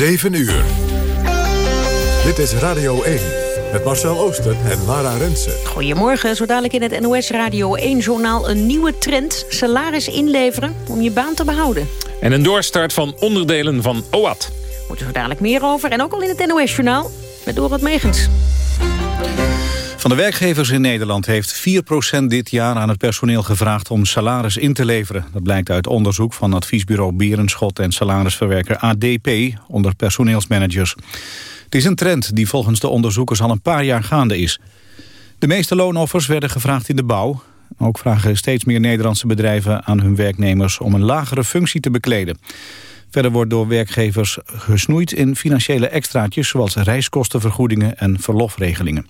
7 uur. Dit is Radio 1 met Marcel Ooster en Lara Rensen. Goedemorgen, zo dadelijk in het NOS Radio 1-journaal... een nieuwe trend, salaris inleveren om je baan te behouden. En een doorstart van onderdelen van OAT. Moeten we dadelijk meer over. En ook al in het NOS-journaal met Dorot Megens. Van de werkgevers in Nederland heeft 4% dit jaar aan het personeel gevraagd om salaris in te leveren. Dat blijkt uit onderzoek van adviesbureau Berenschot en salarisverwerker ADP onder personeelsmanagers. Het is een trend die volgens de onderzoekers al een paar jaar gaande is. De meeste loonoffers werden gevraagd in de bouw. Ook vragen steeds meer Nederlandse bedrijven aan hun werknemers om een lagere functie te bekleden. Verder wordt door werkgevers gesnoeid in financiële extraatjes... zoals reiskostenvergoedingen en verlofregelingen.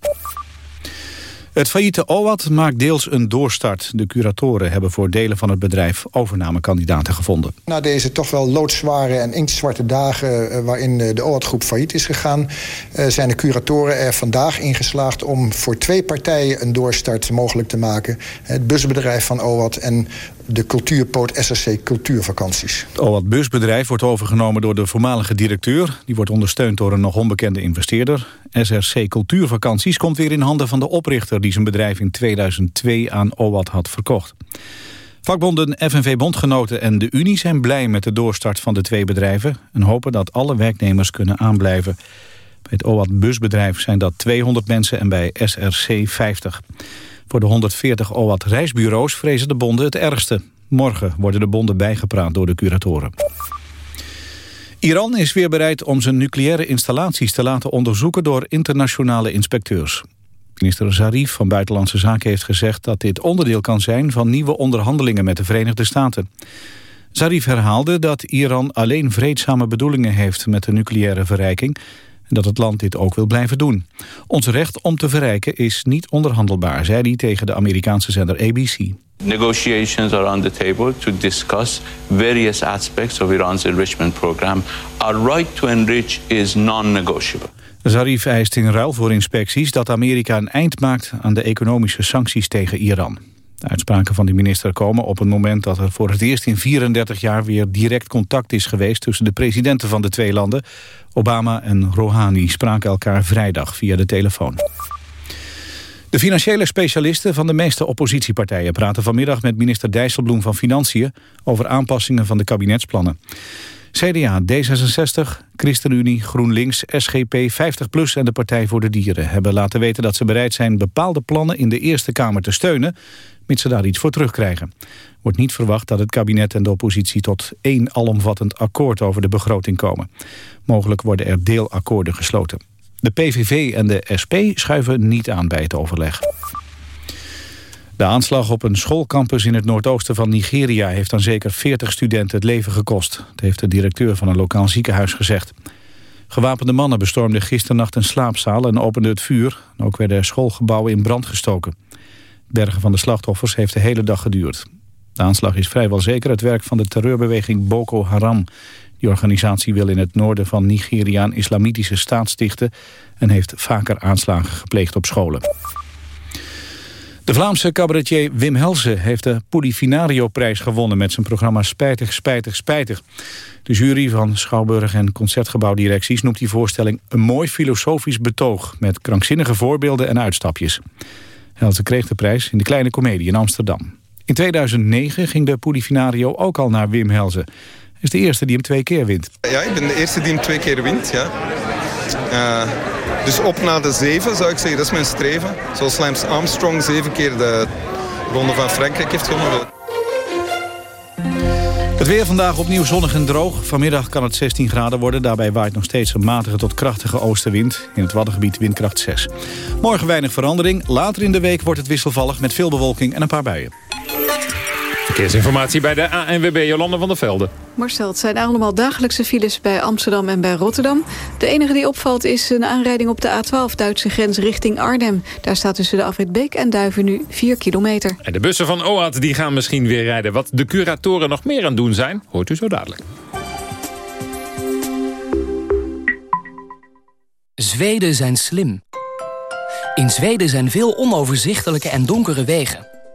Het failliete OWAT maakt deels een doorstart. De curatoren hebben voor delen van het bedrijf overnamekandidaten gevonden. Na deze toch wel loodzware en inktzwarte dagen... Eh, waarin de OWAT-groep failliet is gegaan... Eh, zijn de curatoren er vandaag in geslaagd om voor twee partijen een doorstart mogelijk te maken. Het busbedrijf van OWAT en de cultuurpoot SSC Cultuurvakanties. Het OWAT busbedrijf wordt overgenomen door de voormalige directeur. Die wordt ondersteund door een nog onbekende investeerder. SRC Cultuurvakanties komt weer in handen van de oprichter... die zijn bedrijf in 2002 aan OWAT had verkocht. Vakbonden FNV Bondgenoten en de Unie zijn blij met de doorstart van de twee bedrijven... en hopen dat alle werknemers kunnen aanblijven. Bij het OWAT busbedrijf zijn dat 200 mensen en bij SRC 50. Voor de 140 OWAT reisbureaus vrezen de bonden het ergste. Morgen worden de bonden bijgepraat door de curatoren. Iran is weer bereid om zijn nucleaire installaties te laten onderzoeken door internationale inspecteurs. Minister Zarif van Buitenlandse Zaken heeft gezegd dat dit onderdeel kan zijn van nieuwe onderhandelingen met de Verenigde Staten. Zarif herhaalde dat Iran alleen vreedzame bedoelingen heeft met de nucleaire verrijking en dat het land dit ook wil blijven doen. Ons recht om te verrijken is niet onderhandelbaar, zei hij tegen de Amerikaanse zender ABC. Negotiations are on the table to discuss various aspects of Iran's enrichment program. Our right to enrich is non-negotiable. Zarif eist in ruil voor inspecties dat Amerika een eind maakt aan de economische sancties tegen Iran. De uitspraken van de minister komen op het moment dat er voor het eerst in 34 jaar weer direct contact is geweest tussen de presidenten van de twee landen. Obama en Rouhani spraken elkaar vrijdag via de telefoon. De financiële specialisten van de meeste oppositiepartijen praten vanmiddag met minister Dijsselbloem van Financiën over aanpassingen van de kabinetsplannen. CDA, D66, ChristenUnie, GroenLinks, SGP, 50PLUS en de Partij voor de Dieren... hebben laten weten dat ze bereid zijn bepaalde plannen in de Eerste Kamer te steunen... mits ze daar iets voor terugkrijgen. Wordt niet verwacht dat het kabinet en de oppositie tot één alomvattend akkoord over de begroting komen. Mogelijk worden er deelakkoorden gesloten. De PVV en de SP schuiven niet aan bij het overleg. De aanslag op een schoolcampus in het noordoosten van Nigeria... heeft aan zeker 40 studenten het leven gekost. Dat heeft de directeur van een lokaal ziekenhuis gezegd. Gewapende mannen bestormden gisternacht een slaapzaal en openden het vuur. Ook werden schoolgebouwen in brand gestoken. Bergen van de slachtoffers heeft de hele dag geduurd. De aanslag is vrijwel zeker het werk van de terreurbeweging Boko Haram. Die organisatie wil in het noorden van Nigeria een islamitische staat stichten... en heeft vaker aanslagen gepleegd op scholen. De Vlaamse cabaretier Wim Helsen heeft de Polifinario-prijs gewonnen... met zijn programma Spijtig, Spijtig, Spijtig. De jury van Schouwburg en Concertgebouwdirecties noemt die voorstelling... een mooi filosofisch betoog met krankzinnige voorbeelden en uitstapjes. Helsen kreeg de prijs in de Kleine Comedie in Amsterdam. In 2009 ging de Polifinario ook al naar Wim Helsen. Hij is de eerste die hem twee keer wint. Ja, ik ben de eerste die hem twee keer wint, ja. Uh, dus op naar de zeven zou ik zeggen, dat is mijn streven. Zoals Lance Armstrong zeven keer de Ronde van Frankrijk heeft gewonnen. Het weer vandaag opnieuw zonnig en droog. Vanmiddag kan het 16 graden worden. Daarbij waait nog steeds een matige tot krachtige oostenwind. In het Waddengebied windkracht 6. Morgen weinig verandering. Later in de week wordt het wisselvallig met veel bewolking en een paar buien. Verkeersinformatie bij de ANWB Jolanda van der Velde. Marcel, het zijn allemaal dagelijkse files bij Amsterdam en bij Rotterdam. De enige die opvalt is een aanrijding op de A12 Duitse grens richting Arnhem. Daar staat tussen de afrit Beek en Duiven nu 4 kilometer. En de bussen van OAT die gaan misschien weer rijden. Wat de curatoren nog meer aan doen zijn, hoort u zo dadelijk. Zweden zijn slim. In Zweden zijn veel onoverzichtelijke en donkere wegen.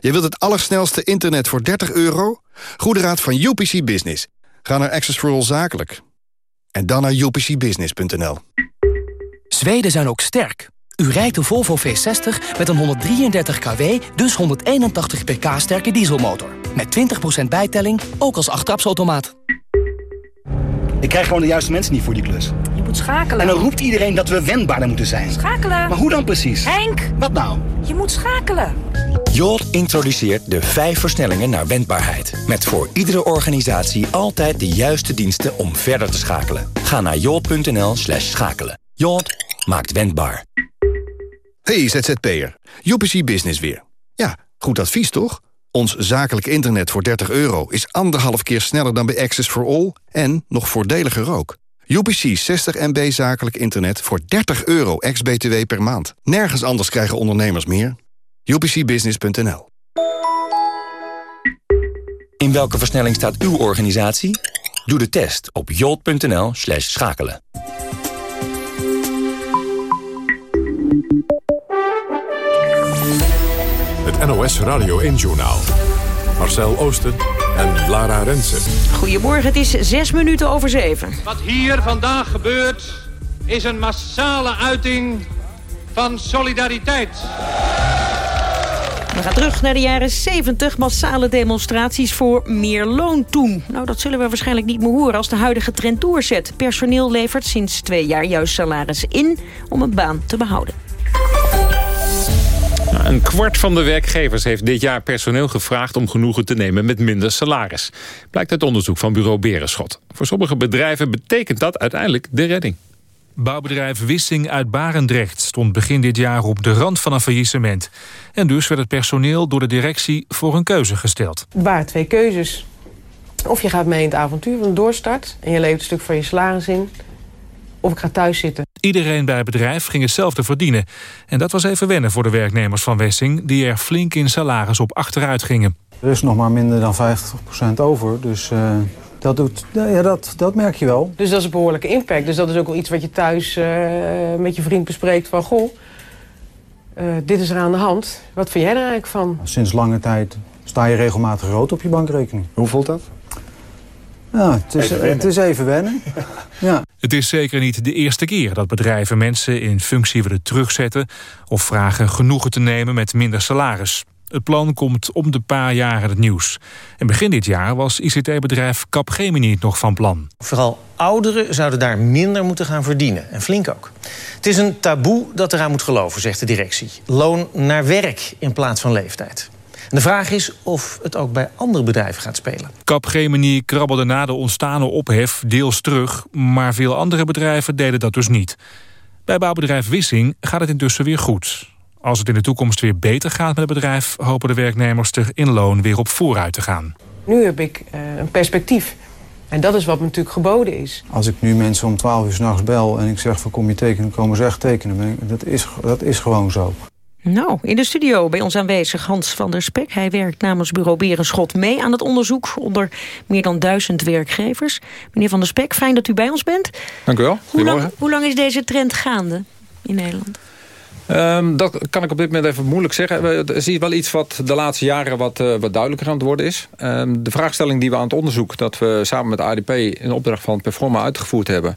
je wilt het allersnelste internet voor 30 euro? Goede raad van UPC Business. Ga naar Access for All Zakelijk. En dan naar upcbusiness.nl. Zweden zijn ook sterk. U rijdt de Volvo V60 met een 133 kW, dus 181 pk sterke dieselmotor. Met 20% bijtelling, ook als achttrapsautomaat. Ik krijg gewoon de juiste mensen niet voor die klus. Je moet schakelen. En dan roept iedereen dat we wendbaarder moeten zijn. Schakelen. Maar hoe dan precies? Henk! Wat nou? Je moet schakelen. Jolt introduceert de vijf versnellingen naar wendbaarheid. Met voor iedere organisatie altijd de juiste diensten om verder te schakelen. Ga naar jolt.nl slash schakelen. Jolt maakt wendbaar. Hey ZZP'er, UPC Business weer. Ja, goed advies toch? Ons zakelijk internet voor 30 euro is anderhalf keer sneller dan bij Access for All... en nog voordeliger ook. UPC 60 MB zakelijk internet voor 30 euro ex-BTW per maand. Nergens anders krijgen ondernemers meer. UPCbusiness.nl In welke versnelling staat uw organisatie? Doe de test op jolt.nl slash schakelen. Het NOS Radio 1-journaal. Marcel Oosten en Lara Rensen. Goedemorgen, het is zes minuten over zeven. Wat hier vandaag gebeurt is een massale uiting van solidariteit. We gaan terug naar de jaren 70. Massale demonstraties voor meer loon toen. Nou, dat zullen we waarschijnlijk niet meer horen als de huidige trend doorzet. Personeel levert sinds twee jaar juist salaris in om een baan te behouden. Een kwart van de werkgevers heeft dit jaar personeel gevraagd om genoegen te nemen met minder salaris. Blijkt uit onderzoek van bureau Berenschot. Voor sommige bedrijven betekent dat uiteindelijk de redding. Bouwbedrijf Wissing uit Barendrecht stond begin dit jaar op de rand van een faillissement. En dus werd het personeel door de directie voor een keuze gesteld. Er waren twee keuzes. Of je gaat mee in het avontuur van de doorstart... en je levert een stuk van je salaris in... of ik ga thuis zitten. Iedereen bij het bedrijf ging hetzelfde verdienen. En dat was even wennen voor de werknemers van Wessing... die er flink in salaris op achteruit gingen. Er is nog maar minder dan 50% over, dus... Uh... Dat, doet, ja, dat, dat merk je wel. Dus dat is een behoorlijke impact. Dus dat is ook wel iets wat je thuis uh, met je vriend bespreekt van... goh, uh, dit is er aan de hand. Wat vind jij er eigenlijk van? Sinds lange tijd sta je regelmatig rood op je bankrekening. Hoe voelt dat? Ja, het is even, het is even wennen. ja. Het is zeker niet de eerste keer dat bedrijven mensen in functie willen terugzetten... of vragen genoegen te nemen met minder salaris. Het plan komt om de paar jaren het nieuws. En begin dit jaar was ICT-bedrijf Capgemini nog van plan. Vooral ouderen zouden daar minder moeten gaan verdienen. En flink ook. Het is een taboe dat eraan moet geloven, zegt de directie. Loon naar werk in plaats van leeftijd. En de vraag is of het ook bij andere bedrijven gaat spelen. Capgemini krabbelde na de ontstane ophef deels terug... maar veel andere bedrijven deden dat dus niet. Bij bouwbedrijf Wissing gaat het intussen weer goed. Als het in de toekomst weer beter gaat met het bedrijf... hopen de werknemers er in loon weer op vooruit te gaan. Nu heb ik uh, een perspectief. En dat is wat me natuurlijk geboden is. Als ik nu mensen om 12 uur s'nachts bel en ik zeg van kom je tekenen, komen ze echt tekenen. Dat is, dat is gewoon zo. Nou, in de studio bij ons aanwezig Hans van der Spek. Hij werkt namens bureau Berenschot mee aan het onderzoek... onder meer dan duizend werkgevers. Meneer van der Spek, fijn dat u bij ons bent. Dank u wel. Hoe lang, hoe lang is deze trend gaande in Nederland? Um, dat kan ik op dit moment even moeilijk zeggen. Er zie je wel iets wat de laatste jaren wat, uh, wat duidelijker aan het worden is. Um, de vraagstelling die we aan het onderzoek... dat we samen met ADP in opdracht van Performa uitgevoerd hebben...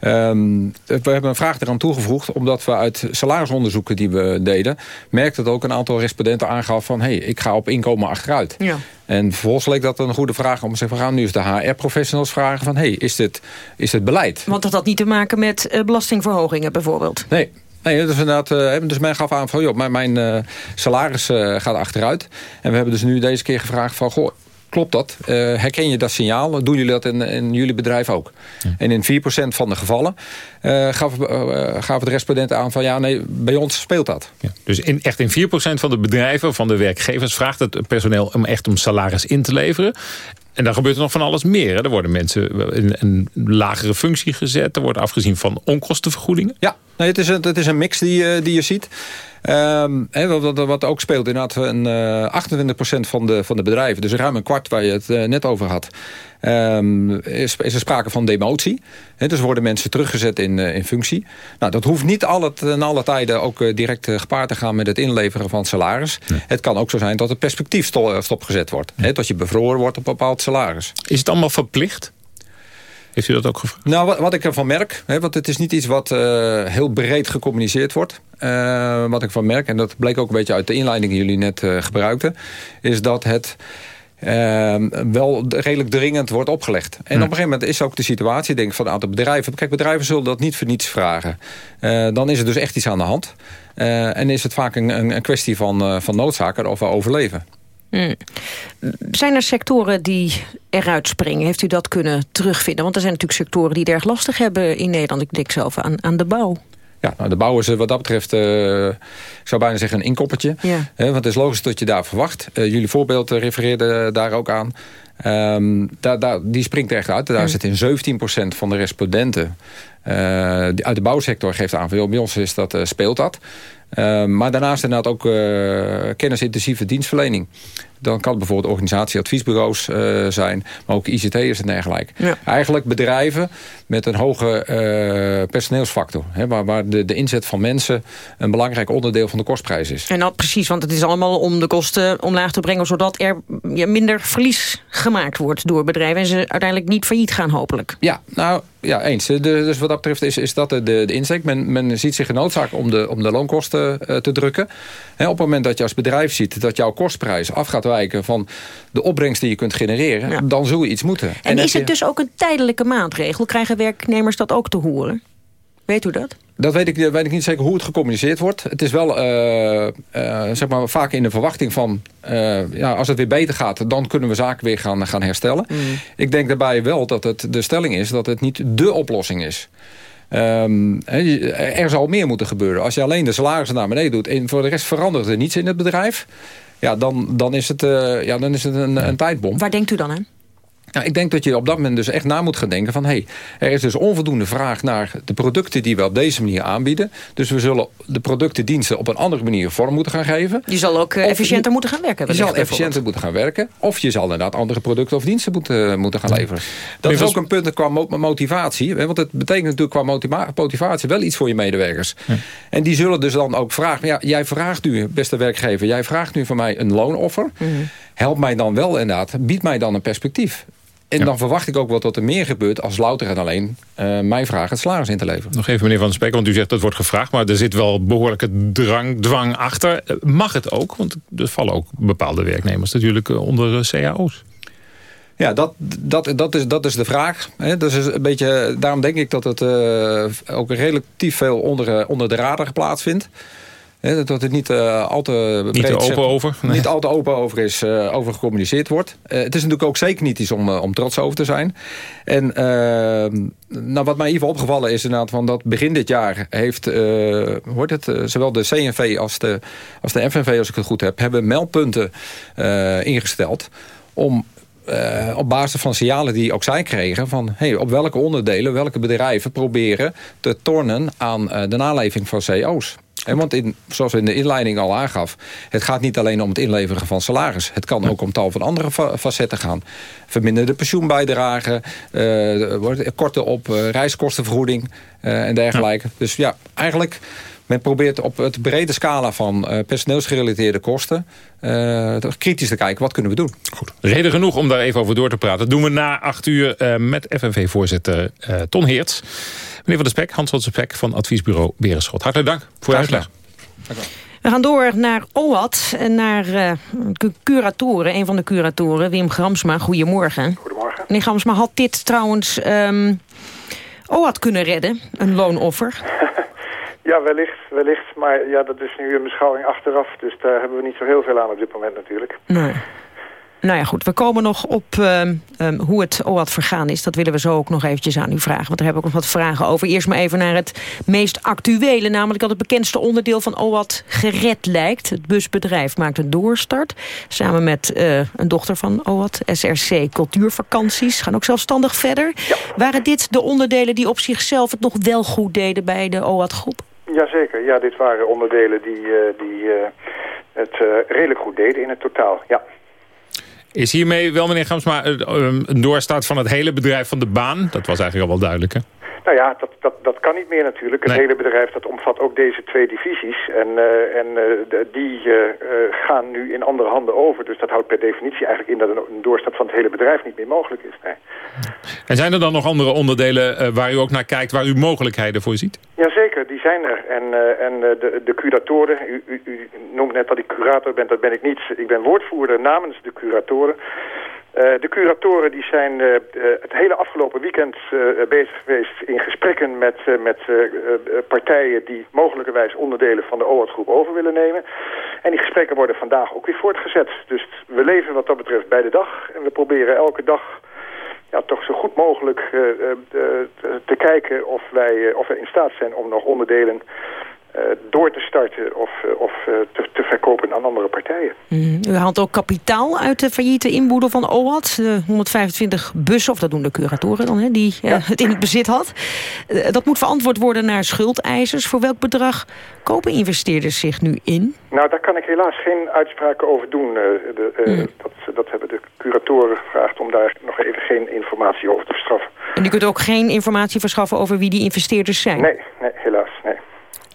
Um, we hebben een vraag eraan toegevoegd... omdat we uit salarisonderzoeken die we deden... merkte dat ook een aantal respondenten aangaf van... hé, hey, ik ga op inkomen achteruit. Ja. En vervolgens leek dat een goede vraag om te zeggen... we gaan nu eens de HR-professionals vragen van... hé, hey, is, dit, is dit beleid? Want dat had niet te maken met uh, belastingverhogingen bijvoorbeeld? Nee, Nee, dus inderdaad, uh, dus men gaf aan van, joh, mijn, mijn uh, salaris uh, gaat achteruit. En we hebben dus nu deze keer gevraagd van, goh, klopt dat? Uh, herken je dat signaal? Doen jullie dat in, in jullie bedrijf ook? En in 4% van de gevallen uh, gaven, uh, gaven de respondenten aan van... ja, nee, bij ons speelt dat. Ja, dus in, echt in 4% van de bedrijven, van de werkgevers... vraagt het personeel om echt om salaris in te leveren. En dan gebeurt er nog van alles meer. Hè? Er worden mensen in een lagere functie gezet. Er wordt afgezien van onkostenvergoedingen. Ja, nee, het, is een, het is een mix die, die je ziet. Um, wat, wat, ook speelt, inderdaad, een, uh, 28% van de, van de bedrijven, dus ruim een kwart waar je het uh, net over had, um, is, is er sprake van demotie. He, dus worden mensen teruggezet in, uh, in functie. Nou, dat hoeft niet alle, in alle tijden ook direct gepaard te gaan met het inleveren van salaris. Nee. Het kan ook zo zijn dat het perspectief stopgezet wordt. Nee. He, dat je bevroren wordt op een bepaald salaris. Is het allemaal verplicht? Heeft u dat ook gevraagd? Nou, wat, wat ik ervan merk, hè, want het is niet iets wat uh, heel breed gecommuniceerd wordt. Uh, wat ik van merk, en dat bleek ook een beetje uit de inleiding die jullie net uh, gebruikten... is dat het wel redelijk dringend wordt opgelegd. En hm. op een gegeven moment is ook de situatie, denk ik, van een aantal bedrijven... kijk, bedrijven zullen dat niet voor niets vragen. dan is er dus echt iets aan de hand. en is het vaak een, een kwestie van, van noodzaken of overleven. Hmm. Zijn er sectoren die eruit springen? Heeft u dat kunnen terugvinden? Want er zijn natuurlijk sectoren die het erg lastig hebben in Nederland. Ik denk zelf aan, aan de bouw. Ja, nou, de bouw is wat dat betreft, uh, ik zou bijna zeggen, een inkoppertje. Ja. want het is logisch dat je daar verwacht. Uh, jullie voorbeeld refereerde daar ook aan. Um, daar, daar, die springt er echt uit. Daar zit in 17% van de respondenten uh, uit de bouwsector geeft aan. Bij ons is dat, speelt dat. Uh, maar daarnaast inderdaad ook uh, kennisintensieve dienstverlening. Dan kan het bijvoorbeeld organisatieadviesbureaus zijn, maar ook ICT'ers en dergelijke. Ja. Eigenlijk bedrijven met een hoge personeelsfactor. Hè, waar, waar de, de, inzet van mensen een belangrijk onderdeel van de kostprijs is. En dat precies, want het is allemaal om de kosten omlaag te brengen... zodat er minder verlies gemaakt wordt door bedrijven... en ze uiteindelijk niet failliet gaan hopelijk. Ja, nou ja, eens. De, dus wat dat betreft is, is dat de, de insteek. Men, men ziet zich genoodzaakt om de, om de loonkosten uh, te drukken. He, op het moment dat je als bedrijf ziet dat jouw kostprijs af gaat wijken... van de opbrengst die je kunt genereren, ja. dan zul je iets moeten. En, en is het je... dus ook een tijdelijke maatregel? Krijgen werknemers dat ook te horen? Weet u dat? Dat weet ik, weet ik niet zeker hoe het gecommuniceerd wordt. Het is wel uh, uh, zeg maar vaak in de verwachting van... Uh, ja, als het weer beter gaat, dan kunnen we zaken weer gaan, gaan herstellen. Mm. Ik denk daarbij wel dat het de stelling is dat het niet dé oplossing is. Um, er zal meer moeten gebeuren. Als je alleen de salarissen naar beneden doet... en voor de rest verandert er niets in het bedrijf... Ja, dan, dan is het, ja, dan is het een, een tijdbom. Waar denkt u dan aan? Nou, ik denk dat je op dat moment dus echt na moet gaan denken van... hé, hey, er is dus onvoldoende vraag naar de producten die we op deze manier aanbieden. Dus we zullen de producten, diensten op een andere manier vorm moeten gaan geven. Je zal ook uh, efficiënter je, moeten gaan werken. Je zal efficiënter moeten gaan werken. Of je zal inderdaad andere producten of diensten moeten, moeten gaan leveren. Dat is ook een punt qua motivatie. Want het betekent natuurlijk qua motivatie wel iets voor je medewerkers. Ja. En die zullen dus dan ook vragen... Ja, jij vraagt nu, beste werkgever, jij vraagt nu van mij een loonoffer. Mm -hmm. Help mij dan wel inderdaad, bied mij dan een perspectief. En Ja. dan verwacht ik ook wel dat er meer gebeurt als louter en alleen uh, mij vragen het salaris in te leveren. Nog even meneer Van Spek, want u zegt dat wordt gevraagd... maar er zit wel behoorlijke drang, dwang achter. Eh, Mag het ook? Want er vallen ook bepaalde werknemers natuurlijk eh, onder cao's. Ja, dat, dat, dat, is, dat is de vraag. Dus is een beetje, daarom denk ik dat het uh, ook relatief veel onder, onder de radar plaatsvindt. He, dat het niet uh, al te niet open over, nee. niet al te open over is, uh, over gecommuniceerd wordt. Uh, het is natuurlijk ook zeker niet iets om, om trots over te zijn. En nou, wat mij geval opgevallen is inderdaad van dat begin dit jaar heeft hoort het, zowel de CNV als de, als de FNV, als ik het goed heb, hebben meldpunten ingesteld om uh, op basis van signalen die ook zij kregen... van hey, op welke onderdelen, welke bedrijven proberen te tornen aan uh, de naleving van CO's. En want in, zoals we in de inleiding al aangaf... het gaat niet alleen om het inleveren van salaris. Het kan ook om tal van andere fa facetten gaan. Verminderde pensioenbijdragen, uh, korten op uh, reiskostenvergoeding en dergelijke. Dus ja, eigenlijk... Men probeert op het brede scala van uh, personeelsgerelateerde kosten... Uh, kritisch te kijken, wat kunnen we doen? Goed. Reden genoeg om daar even over door te praten. Dat doen we na acht uur uh, met FNV-voorzitter Ton Heerts. Meneer Van der Spek, Hans van der Spek van adviesbureau Berenschot. Hartelijk dank voor uw uitleg. We gaan door naar OWAT, naar uh, curatoren. Een van de curatoren, Wim Gramsma. Goedemorgen. Goedemorgen. Meneer Gramsma, had dit trouwens um, OWAT kunnen redden? Een loonoffer? Ja, wellicht, wellicht. Maar ja, dat is nu een beschouwing achteraf. Dus daar hebben we niet zo heel veel aan op dit moment natuurlijk. Nee. Nou ja, goed. We komen nog op ehm, ehm, hoe het OAT vergaan is. Dat willen we zo ook nog eventjes aan u vragen. Want daar heb ik nog wat vragen over. Eerst maar even naar het meest actuele. Namelijk dat het bekendste onderdeel van OAT gered lijkt. Het busbedrijf maakt een doorstart. Samen met eh, een dochter van OAT, SRC Cultuurvakanties. Gaan ook zelfstandig verder. Waren dit de onderdelen die op zichzelf het nog wel goed deden bij de OAT-groep? Jazeker, ja, dit waren onderdelen die, eh, die eh, het eh, redelijk goed deden in het totaal, ja. Is hiermee wel, meneer Gamsma, een doorstart van het hele bedrijf van de baan? Dat was eigenlijk al wel duidelijk, hè? Nou ja, dat, dat, dat kan niet meer natuurlijk. Het hele bedrijf dat omvat ook deze twee divisies. En, uh, en uh, die uh, gaan nu in andere handen over. Dus dat houdt per definitie eigenlijk in dat een, doorstap van het hele bedrijf niet meer mogelijk is. Nee. En zijn er dan nog andere onderdelen waar u ook naar kijkt... waar u mogelijkheden voor ziet? Jazeker, die zijn er. En, en de, de curatoren, u, u, u noemt net dat ik curator ben, dat ben ik niet. Ik ben woordvoerder namens de curatoren. Uh, de curatoren die zijn uh, uh, het hele afgelopen weekend bezig geweest in gesprekken met, met partijen die mogelijkerwijs onderdelen van de OAT-groep over willen nemen. En die gesprekken worden vandaag ook weer voortgezet. Dus we leven wat dat betreft bij de dag en we proberen elke dag ja, toch zo goed mogelijk te kijken of wij, of we in staat zijn om nog onderdelen door te starten of, uh, of uh, te, te, verkopen aan andere partijen. Mm, u haalt ook kapitaal uit de failliete inboedel van OAT. De 125 bussen, of dat doen de curatoren dan, hè, die ja. het in het bezit had. dat moet verantwoord worden naar schuldeisers. Voor welk bedrag kopen investeerders zich nu in? Nou, daar kan ik helaas geen uitspraken over doen. De, mm. dat, dat hebben de curatoren gevraagd om daar nog even geen informatie over te verschaffen. En u kunt ook geen informatie verschaffen over wie die investeerders zijn? Nee, nee helaas, nee.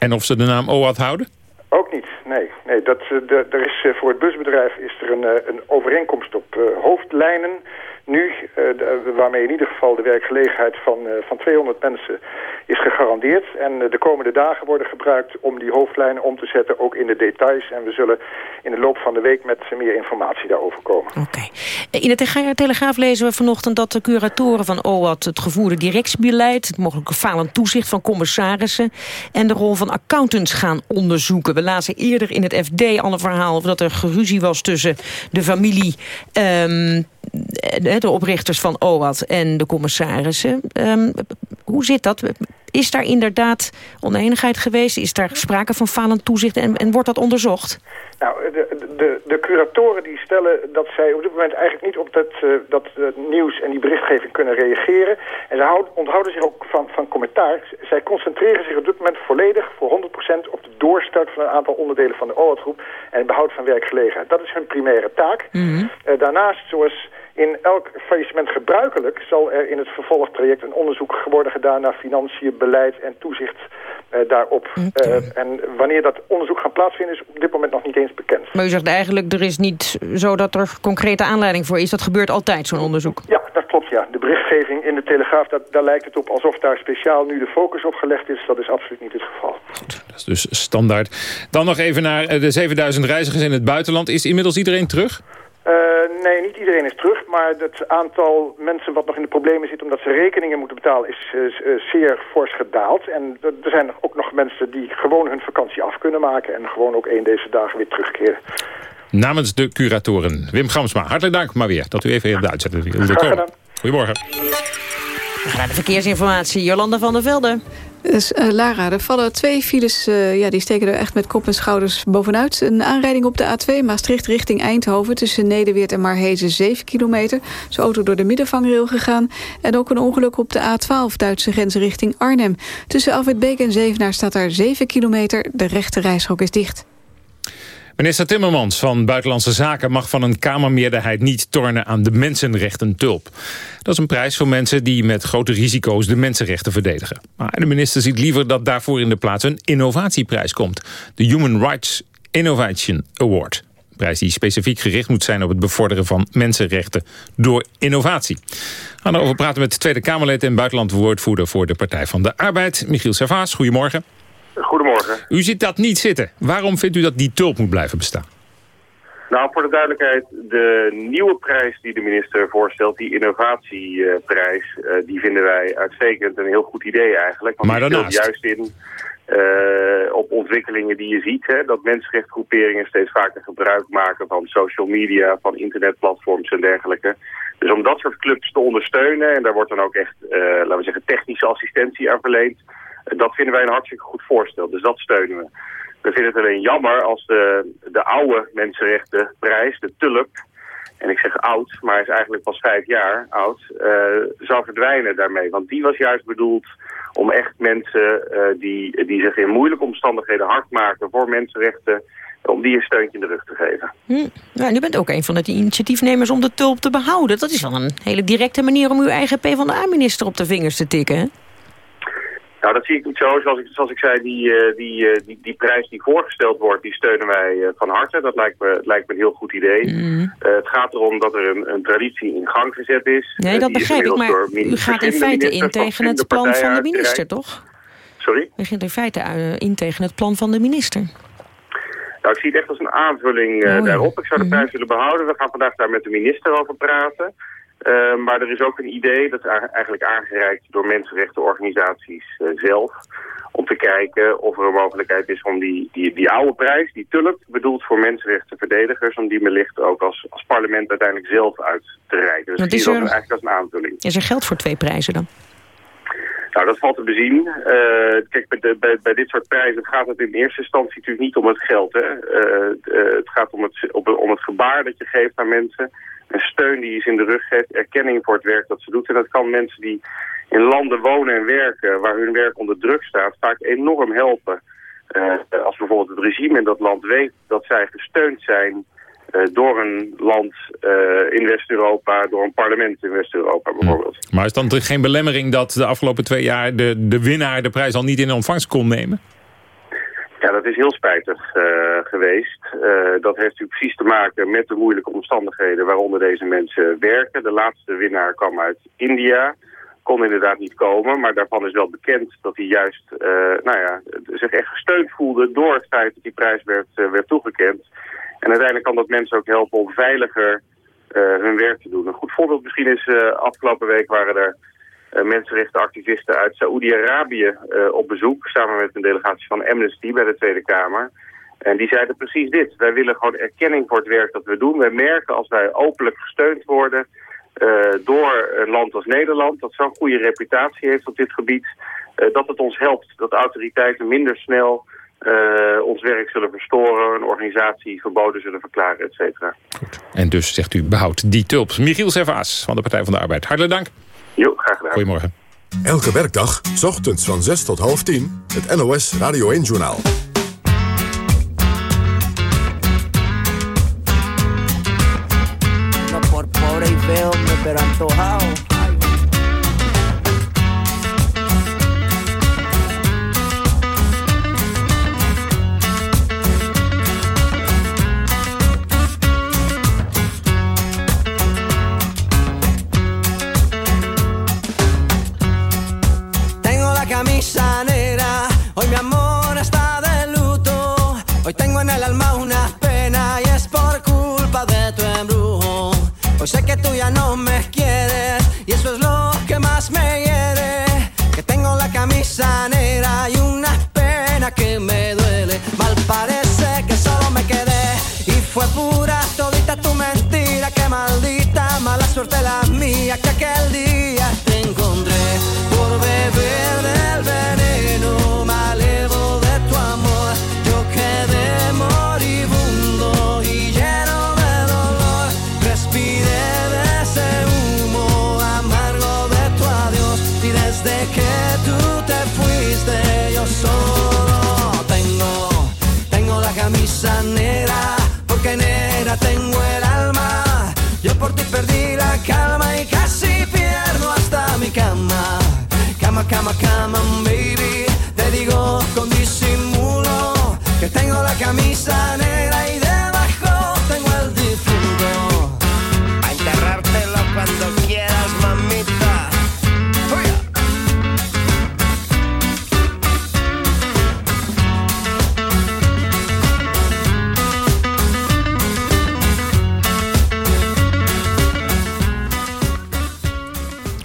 En of ze de naam OAT houden? Ook niet, nee. nee dat, de, er is, voor het busbedrijf is er een, een overeenkomst op hoofdlijnen nu, uh, de, waarmee in ieder geval de werkgelegenheid van, uh, van 200 mensen is gegarandeerd. En de komende dagen worden gebruikt om die hoofdlijnen om te zetten, ook in de details. En we zullen in de loop van de week met meer informatie daarover komen. Oké. In de Telegraaf lezen we vanochtend dat de curatoren van OAT het gevoerde directiebeleid, het mogelijke falend toezicht van commissarissen en de rol van accountants gaan onderzoeken. We lazen eerder in het FD al een verhaal over dat er geruzie was tussen de familie um, de oprichters van OWAT en de commissarissen. Um, hoe zit dat? Is daar inderdaad oneenigheid geweest? Is daar sprake van falend toezicht en, en wordt dat onderzocht? Nou, de, de, de curatoren die stellen dat zij op dit moment eigenlijk niet op dat, uh, dat uh, nieuws en die berichtgeving kunnen reageren. En ze houden, onthouden zich ook van, van commentaar. Zij concentreren zich op dit moment volledig voor 100% op de doorstart van een aantal onderdelen van de OAT-groep en het behoud van werkgelegenheid. Dat is hun primaire taak. Mm -hmm. uh, daarnaast, zoals in elk faillissement gebruikelijk zal er in het vervolgtraject een onderzoek worden gedaan naar financiën, beleid en toezicht uh, daarop. Okay. Uh, en wanneer dat onderzoek gaat plaatsvinden is op dit moment nog niet eens bekend. Maar u zegt eigenlijk, er is niet zo dat er concrete aanleiding voor is. Dat gebeurt altijd, zo'n onderzoek. Ja, dat klopt, ja. De berichtgeving in de Telegraaf, dat, daar lijkt het op alsof daar speciaal nu de focus op gelegd is. Dat is absoluut niet het geval. Goed, dat is dus standaard. Dan nog even naar de 7000 reizigers in het buitenland. Is inmiddels iedereen terug? Uh, nee, niet iedereen is terug, maar het aantal mensen wat nog in de problemen zit omdat ze rekeningen moeten betalen is uh, zeer fors gedaald. En er zijn ook nog mensen die gewoon hun vakantie af kunnen maken en gewoon ook één deze dagen weer terugkeren. Namens de curatoren Wim Gamsma, hartelijk dank maar weer dat u even in de uitzending wilde komen. Goedemorgen. We gaan naar de verkeersinformatie. Jolanda van der Velde. Dus, uh, Lara, er vallen twee files, uh, ja, die steken er echt met kop en schouders bovenuit. Een aanrijding op de A2 Maastricht richting Eindhoven... tussen Nederweert en Marhezen 7 kilometer. Is auto door de middenvangrail gegaan. En ook een ongeluk op de A12 Duitse grens richting Arnhem. Tussen Afwitbeek en Zevenaar staat daar 7 kilometer. De rechte reishok is dicht. Minister Timmermans van Buitenlandse Zaken mag van een Kamermeerderheid niet tornen aan de mensenrechten tulp. Dat is een prijs voor mensen die met grote risico's de mensenrechten verdedigen. Maar de minister ziet liever dat daarvoor in de plaats een innovatieprijs komt. De Human Rights Innovation Award. Een prijs die specifiek gericht moet zijn op het bevorderen van mensenrechten door innovatie. We gaan erover praten met Tweede Kamerlid en buitenlandwoordvoerder voor de Partij van de Arbeid, Michiel Servaas. Goedemorgen. Goedemorgen. U ziet dat niet zitten. Waarom vindt u dat die tulp moet blijven bestaan? Nou, voor de duidelijkheid, de nieuwe prijs die de minister voorstelt, die innovatieprijs, uh, die vinden wij uitstekend. Een heel goed idee eigenlijk. Want maar die daarnaast? juist in eh, op ontwikkelingen die je ziet. Hè, dat mensenrechtsgroeperingen steeds vaker gebruik maken van social media, van internetplatforms en dergelijke. Dus om dat soort clubs te ondersteunen, en daar wordt dan ook echt, eh, laten we zeggen, technische assistentie aan verleend. Dat vinden wij een hartstikke goed voorstel, dus dat steunen we. We vinden het alleen jammer als de, de oude mensenrechtenprijs, de TULP, en ik zeg oud, maar is eigenlijk pas vijf jaar oud, eh, zou verdwijnen daarmee. Want die was juist bedoeld om echt mensen eh, die, die zich in moeilijke omstandigheden hard maken voor mensenrechten, om die een steuntje in de rug te geven. Hm. Nou, u bent ook een van de initiatiefnemers om de tulp te behouden. Dat is wel een hele directe manier om uw eigen PvdA-minister op de vingers te tikken? Nou, dat zie ik niet zo. Zoals ik, zoals ik zei, die, eh, die, eh, die, die prijs die voorgesteld wordt, die steunen wij eh, van harte. Dat lijkt me, lijkt me een heel goed idee. Eh, het gaat erom dat er een, een traditie in gang gezet is. Nee, dat begrijp ik, maar u gaat in feite in tegen het plan van de minister, toch? Sorry? U gaat in feite in tegen het plan van de minister. Nou, ik zie het echt als een aanvulling Oh, daarop. Ik zou de Mhm. prijs willen behouden. We gaan vandaag daar met de minister over praten. Eh, maar er is ook een idee, dat is eigenlijk aangereikt door mensenrechtenorganisaties eh, zelf, om te kijken of er een mogelijkheid is om die, die, die oude prijs, die tulp, bedoeld voor mensenrechtenverdedigers, om die wellicht ook als, als parlement uiteindelijk zelf uit te reiken. Dus is dat er- eigenlijk als een aanvulling. Is er geld voor twee prijzen dan? Nou, dat valt te bezien. Eh, kijk, bij, de- bij, bij dit soort prijzen gaat het in eerste instantie natuurlijk niet om het geld. Hè. Eh, het gaat om het, op- om het gebaar dat je geeft aan mensen. Een steun die je ze in de rug geeft. Erkenning voor het werk dat ze doet. En dat kan mensen die in landen wonen en werken waar hun werk onder druk staat vaak enorm helpen. Eh, als bijvoorbeeld het regime in dat land weet dat zij gesteund zijn eh, door een land eh, in West-Europa, door een parlement in West-Europa bijvoorbeeld. Maar is dan geen belemmering dat de afgelopen twee jaar... de, de winnaar de prijs al niet in ontvangst kon nemen? Ja, dat is heel spijtig eh, geweest. Eh, dat heeft natuurlijk precies te maken met de moeilijke omstandigheden waaronder deze mensen werken. De laatste winnaar kwam uit India. Kon inderdaad niet komen, maar daarvan is wel bekend dat hij juist eh, nou ja, zich echt gesteund voelde door het feit dat die prijs werd, werd toegekend. En uiteindelijk kan dat mensen ook helpen om veiliger hun werk te doen. Een goed voorbeeld misschien is, afgelopen week waren er mensenrechtenactivisten uit Saoedi-Arabië eh, op bezoek, samen met een delegatie van Amnesty bij de Tweede Kamer. En die zeiden precies dit. Wij willen gewoon erkenning voor het werk dat we doen. Wij merken als wij openlijk gesteund worden eh, door een land als Nederland, dat zo'n goede reputatie heeft op dit gebied, eh, dat het ons helpt dat autoriteiten minder snel eh, ons werk zullen verstoren, een organisatie verboden zullen verklaren, et cetera. En dus zegt u, behoud die tulps. Michiel Servaas van de Partij van de Arbeid. Hartelijk dank. Jo, graag gedaan. Goedemorgen. Elke werkdag, 's ochtends van 6 tot half 10, het NOS Radio 1-journaal.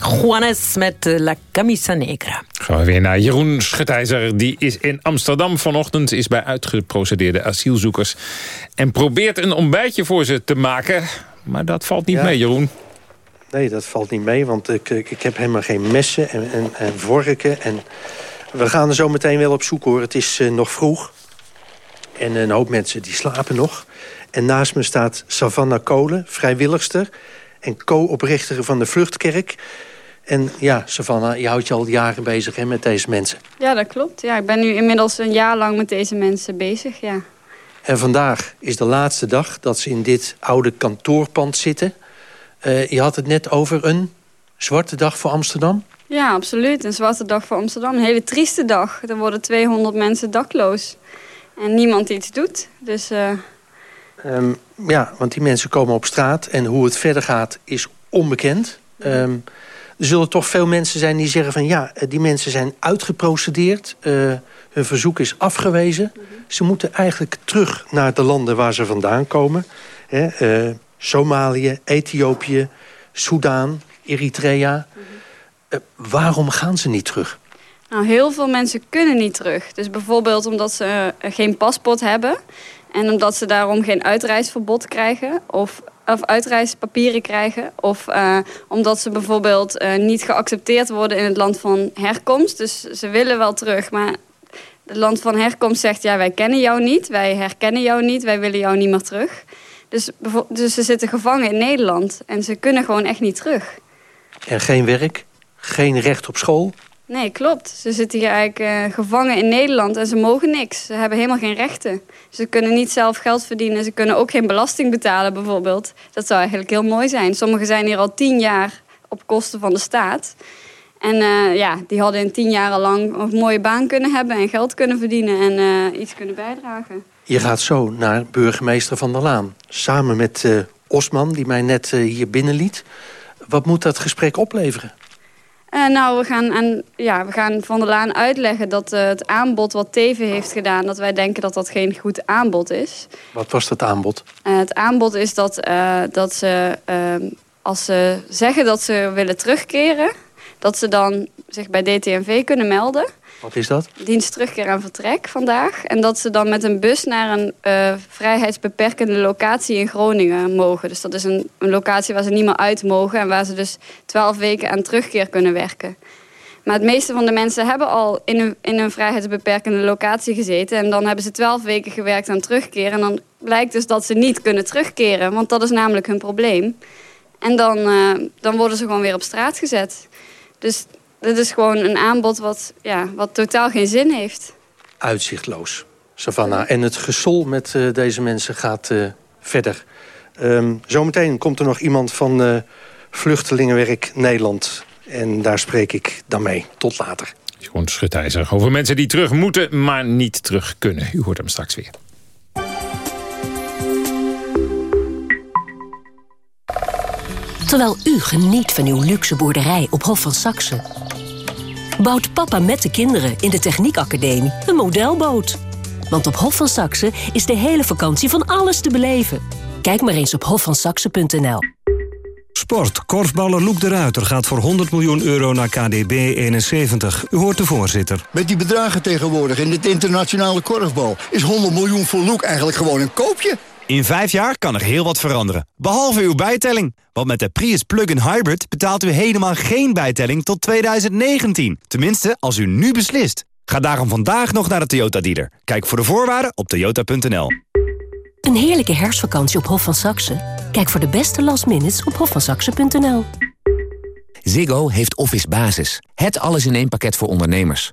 Juanes met eh, La Camisa Negra. Gaan we weer naar Jeroen Schutijzer. Die is in Amsterdam vanochtend, is bij uitgeprocedeerde asielzoekers... en probeert een ontbijtje voor ze te maken. Maar dat valt niet Ja. mee, Jeroen. Nee, dat valt niet mee, want ik, ik, heb helemaal geen messen en, en, en vorken. En we gaan er zo meteen wel op zoek, hoor. Het is eh, nog vroeg. En een hoop mensen die slapen nog. En naast me staat Savannah Kolen, vrijwilligster... en co-oprichter van de Vluchtkerk. En ja, Savannah, je houdt je al jaren bezig hè, met deze mensen. Ja, dat klopt. Ja, ik ben nu inmiddels een jaar lang met deze mensen bezig, ja. En vandaag is de laatste dag dat ze in dit oude kantoorpand zitten. Eh, je had het net over een zwarte dag voor Amsterdam. Ja, absoluut. Een zwarte dag voor Amsterdam. Een hele trieste dag. Er worden 200 mensen dakloos. En niemand iets doet. Dus eh, Ehm, ja, want die mensen komen op straat en hoe het verder gaat is onbekend. Ehm, er zullen toch veel mensen zijn die zeggen van ja, eh, die mensen zijn uitgeprocedeerd. eh, hun verzoek is afgewezen. Ze moeten eigenlijk terug naar de landen waar ze vandaan komen. Hè, eh, Somalië, Ethiopië, Soudaan, Eritrea. Waarom gaan ze niet terug? nou, heel veel mensen kunnen niet terug. Dus bijvoorbeeld omdat ze geen paspoort hebben. En omdat ze daarom geen uitreisverbod krijgen. Of, of uitreispapieren krijgen. Of eh, omdat ze bijvoorbeeld eh, niet geaccepteerd worden in het land van herkomst. Dus ze willen wel terug, maar het land van herkomst zegt... ja, wij kennen jou niet, wij herkennen jou niet, wij willen jou niet meer terug. Dus, dus ze zitten gevangen in Nederland en ze kunnen gewoon echt niet terug. En geen werk, geen recht op school. Nee, klopt. Ze zitten hier eigenlijk eh, gevangen in Nederland en ze mogen niks. Ze hebben helemaal geen rechten. Ze kunnen niet zelf geld verdienen. Ze kunnen ook geen belasting betalen bijvoorbeeld. Dat zou eigenlijk heel mooi zijn. Sommigen zijn hier al tien jaar op kosten van de staat. En eh, ja, die hadden in tien jaar lang een mooie baan kunnen hebben... en geld kunnen verdienen en eh, iets kunnen bijdragen. Je gaat zo naar burgemeester Van der Laan. Samen met Osman, die mij net hier binnenliet. Wat moet dat gesprek opleveren? Eh, nou, we gaan, aan, ja, we gaan Van der Laan uitleggen dat eh, het aanbod wat Teven heeft gedaan... dat wij denken dat dat geen goed aanbod is. Wat was dat aanbod? Eh, het aanbod is dat, dat ze, ehm, als ze zeggen dat ze willen terugkeren... dat ze dan zich bij DTNV kunnen melden. Wat is dat? Dienst terugkeer en vertrek vandaag. En dat ze dan met een bus naar een eh, vrijheidsbeperkende locatie in Groningen mogen. Dus dat is een, een locatie waar ze niet meer uit mogen... en waar ze dus twaalf weken aan terugkeer kunnen werken. Maar het meeste van de mensen hebben al in een, in een vrijheidsbeperkende locatie gezeten. En dan hebben ze twaalf weken gewerkt aan terugkeren. En dan blijkt dus dat ze niet kunnen terugkeren. Want dat is namelijk hun probleem. En dan, eh, dan worden ze gewoon weer op straat gezet. Dus dit is gewoon een aanbod wat, ja, wat totaal geen zin heeft. Uitzichtloos, Savannah. En het gesol met eh, deze mensen gaat eh, verder. Ehm, zometeen komt er nog iemand van eh, Vluchtelingenwerk Nederland. En daar spreek ik dan mee. Tot later. Jeroen Schutijzer over mensen die terug moeten, maar niet terug kunnen. U hoort hem straks weer. Terwijl u geniet van uw luxe boerderij op Hof van Saxe... bouwt papa met de kinderen in de Techniekacademie een modelboot. Want op Hof van Saxe is de hele vakantie van alles te beleven. Kijk maar eens op hofvansaxe.nl. Sport. Korfballer Loek de Ruiter gaat voor 100 miljoen euro naar KDB 71. U hoort de voorzitter. Met die bedragen tegenwoordig in dit internationale korfbal... is 100 miljoen voor Loek eigenlijk gewoon een koopje. In vijf jaar kan er heel wat veranderen. Behalve uw bijtelling. Want met de Prius Plug-in Hybrid betaalt u helemaal geen bijtelling tot 2019. Tenminste, als u nu beslist. Ga daarom vandaag nog naar de Toyota dealer. Kijk voor de voorwaarden op toyota.nl. Een heerlijke herfstvakantie op Hof van Saxe? Kijk voor de beste last minutes op hofvansaxe.nl. Ziggo heeft Office Basis. Het alles in één pakket voor ondernemers.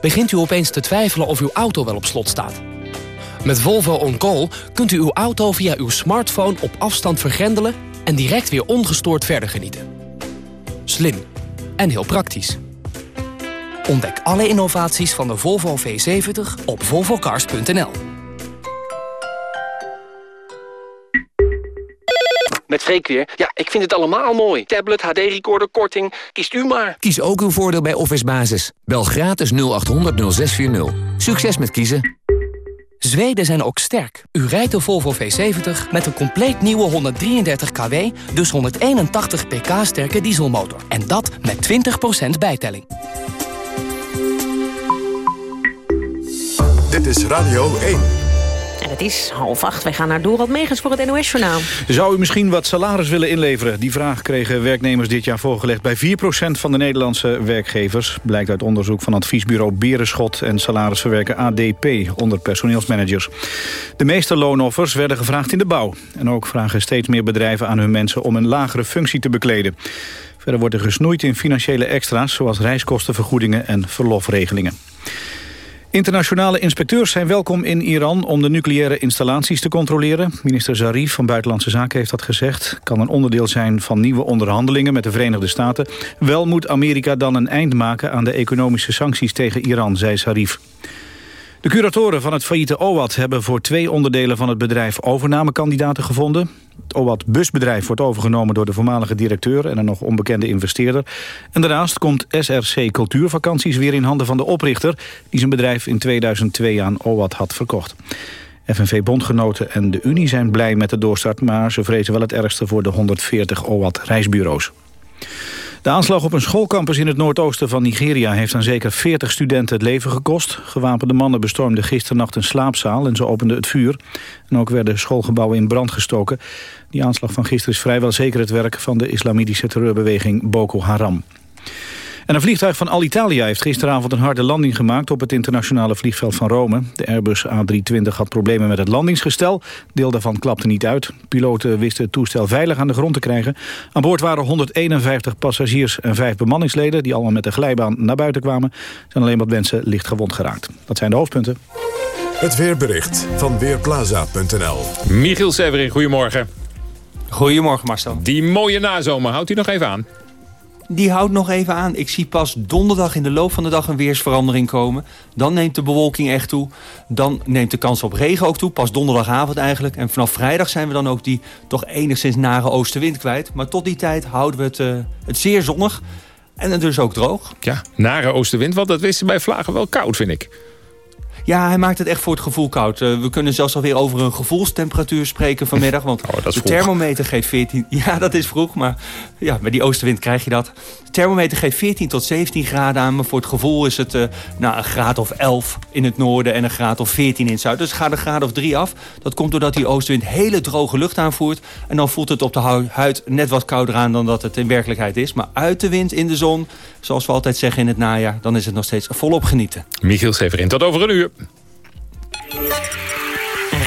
Begint u opeens te twijfelen of uw auto wel op slot staat? Met Volvo On Call kunt u uw auto via uw smartphone op afstand vergrendelen... en direct weer ongestoord verder genieten. Slim, en heel praktisch. Ontdek alle innovaties van de Volvo V70 op volvocars.nl. Met Freek weer. Ja, ik vind het allemaal mooi. Tablet, HD-recorder, korting. Kiest u maar. Kies ook uw voordeel bij Office Basis. Bel gratis 0800 0640. Succes met kiezen. Zweden zijn ook sterk. U rijdt de Volvo V70 met een compleet nieuwe 133 kW, dus 181 pk sterke dieselmotor. En dat met 20% bijtelling. Dit is Radio 1. Het is half acht. Wij gaan naar Dorald Megens voor het NOS-journaal. Zou u misschien wat salaris willen inleveren? Die vraag kregen werknemers dit jaar voorgelegd bij 4% van de Nederlandse werkgevers. Blijkt uit onderzoek van adviesbureau Berenschot en salarisverwerker ADP onder personeelsmanagers. De meeste loonoffers werden gevraagd in de bouw. En ook vragen steeds meer bedrijven aan hun mensen om een lagere functie te bekleden. Verder wordt er gesnoeid in financiële extra's zoals reiskostenvergoedingen en verlofregelingen. Internationale inspecteurs zijn welkom in Iran om de nucleaire installaties te controleren. Minister Zarif van Buitenlandse Zaken heeft dat gezegd. Kan een onderdeel zijn van nieuwe onderhandelingen met de Verenigde Staten. Wel moet Amerika dan een eind maken aan de economische sancties tegen Iran, zei Zarif. De curatoren van het failliete OWAT hebben voor twee onderdelen van het bedrijf overnamekandidaten gevonden. Het OWAT busbedrijf wordt overgenomen door de voormalige directeur en een nog onbekende investeerder. En daarnaast komt SRC Cultuurvakanties weer in handen van de oprichter die zijn bedrijf in 2002 aan OWAT had verkocht. FNV-bondgenoten en de Unie zijn blij met de doorstart, maar ze vrezen wel het ergste voor de 140 OWAT-reisbureaus. De aanslag op een schoolcampus in het noordoosten van Nigeria... heeft aan zeker 40 studenten het leven gekost. Gewapende mannen bestormden gisternacht een slaapzaal en ze openden het vuur. En ook werden schoolgebouwen in brand gestoken. Die aanslag van gisteren is vrijwel zeker het werk... van de islamitische terreurbeweging Boko Haram. En een vliegtuig van Alitalia heeft gisteravond een harde landing gemaakt op het internationale vliegveld van Rome. De Airbus A320 had problemen met het landingsgestel. Deel daarvan klapte niet uit. Piloten wisten het toestel veilig aan de grond te krijgen. Aan boord waren 151 passagiers en vijf bemanningsleden die allemaal met de glijbaan naar buiten kwamen. Er zijn alleen wat mensen licht gewond geraakt. Dat zijn de hoofdpunten. Het weerbericht van Weerplaza.nl. Michiel Severin, goedemorgen. Goedemorgen Marcel. Die mooie nazomer, houdt u nog even aan? Die houdt nog even aan. Ik zie pas donderdag in de loop van de dag een weersverandering komen. Dan neemt de bewolking echt toe. Dan neemt de kans op regen ook toe. Pas donderdagavond eigenlijk. En vanaf vrijdag zijn we dan ook die toch enigszins nare oostenwind kwijt. Maar tot die tijd houden we het, uh, het zeer zonnig. En het dus ook droog. Ja, nare oostenwind. Want dat wist bij Vlagen wel koud, vind ik. Ja, hij maakt het echt voor het gevoel koud. Uh, we kunnen zelfs alweer over een gevoelstemperatuur spreken vanmiddag. Want oh, de thermometer geeft 14... Ja, dat is vroeg, maar ja, bij die oostenwind krijg je dat. De thermometer geeft 14 tot 17 graden aan. Maar voor het gevoel is het uh, nou, een graad of 11 in het noorden... en een graad of 14 in het zuiden. Dus gaat een graad of 3 af. Dat komt doordat die oostenwind hele droge lucht aanvoert. En dan voelt het op de huid net wat kouder aan... dan dat het in werkelijkheid is. Maar uit de wind, in de zon, zoals we altijd zeggen in het najaar... dan is het nog steeds volop genieten. Michiel Severin, tot over een uur. En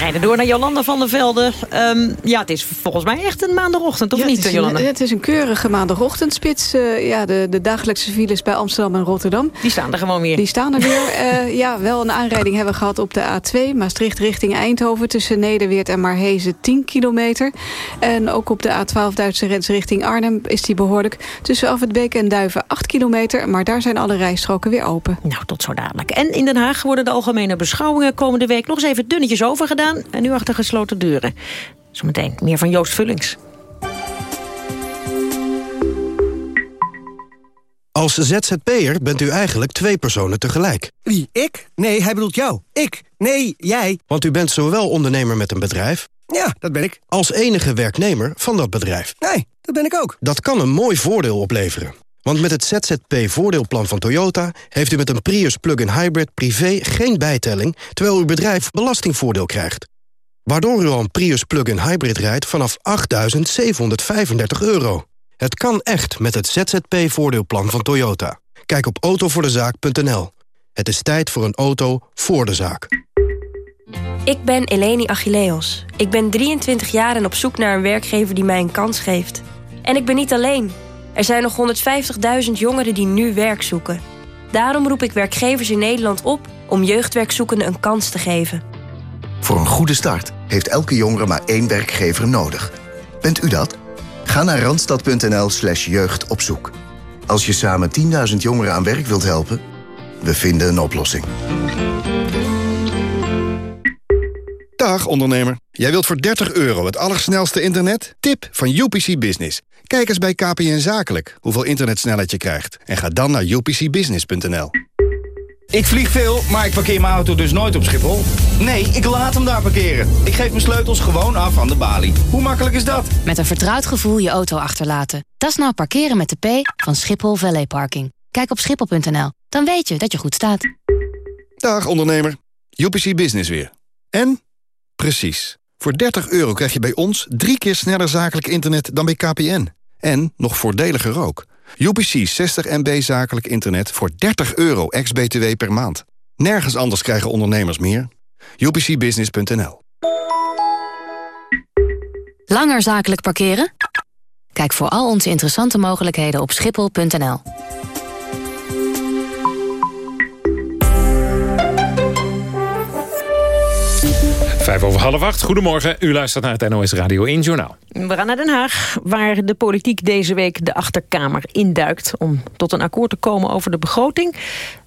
rijden door naar Jolanda van der Velde. Um, ja, het is volgens mij echt een maandagochtend, of ja, niet, Jolanda? Het is een keurige maandagochtendspits. Uh, ja, de, de dagelijkse files bij Amsterdam en Rotterdam. Die staan er gewoon weer. Die staan er weer. uh, ja, wel een aanrijding hebben we gehad op de A2. Maastricht richting Eindhoven. Tussen Nederweert en Marhezen 10 kilometer. En ook op de A12 Duitse grens richting Arnhem is die behoorlijk. Tussen Afwitbeek en Duiven 8 kilometer. Maar daar zijn alle rijstroken weer open. Nou, tot zo dadelijk. En in Den Haag worden de algemene beschouwingen komende week nog eens even dunnetjes overgedaan. En nu achter gesloten deuren. Zometeen meer van Joost Vullings. Als ZZP'er bent u eigenlijk twee personen tegelijk. Wie, ik? Nee, hij bedoelt jou. Ik? Nee, jij. Want u bent zowel ondernemer met een bedrijf... Ja, dat ben ik. ...als enige werknemer van dat bedrijf. Nee, dat ben ik ook. Dat kan een mooi voordeel opleveren. Want met het ZZP-voordeelplan van Toyota... heeft u met een Prius plug-in hybrid privé geen bijtelling... terwijl uw bedrijf belastingvoordeel krijgt. Waardoor u al een Prius plug-in hybrid rijdt vanaf 8.735 euro. Het kan echt met het ZZP-voordeelplan van Toyota. Kijk op autovoordezaak.nl. Het is tijd voor een auto voor de zaak. Ik ben Eleni Achilleos. Ik ben 23 jaar en op zoek naar een werkgever die mij een kans geeft. En ik ben niet alleen. Er zijn nog 150.000 jongeren die nu werk zoeken. Daarom roep ik werkgevers in Nederland op om jeugdwerkzoekenden een kans te geven. Voor een goede start heeft elke jongere maar één werkgever nodig. Bent u dat? Ga naar randstad.nl slash jeugdopzoek. Als je samen 10.000 jongeren aan werk wilt helpen, we vinden een oplossing. Dag ondernemer. Jij wilt voor 30 euro het allersnelste internet? Tip van UPC Business. Kijk eens bij KPN Zakelijk hoeveel internetsnelheid je krijgt. En ga dan naar upcbusiness.nl. Ik vlieg veel, maar ik parkeer mijn auto dus nooit op Schiphol. Nee, ik laat hem daar parkeren. Ik geef mijn sleutels gewoon af aan de balie. Hoe makkelijk is dat? Met een vertrouwd gevoel je auto achterlaten. Dat is nou parkeren met de P van Schiphol Valley Parking. Kijk op schiphol.nl, dan weet je dat je goed staat. Dag ondernemer. UPC Business weer. En? Precies. Voor 30 euro krijg je bij ons drie keer sneller zakelijk internet dan bij KPN. En nog voordeliger ook. UPC 60 MB zakelijk internet voor 30 euro ex-BTW per maand. Nergens anders krijgen ondernemers meer. UPCbusiness.nl Langer zakelijk parkeren? Kijk voor al onze interessante mogelijkheden op schiphol.nl. Vijf over half acht. Goedemorgen. U luistert naar het NOS Radio 1 Journaal. We gaan naar Den Haag, waar de politiek deze week de achterkamer induikt... om tot een akkoord te komen over de begroting.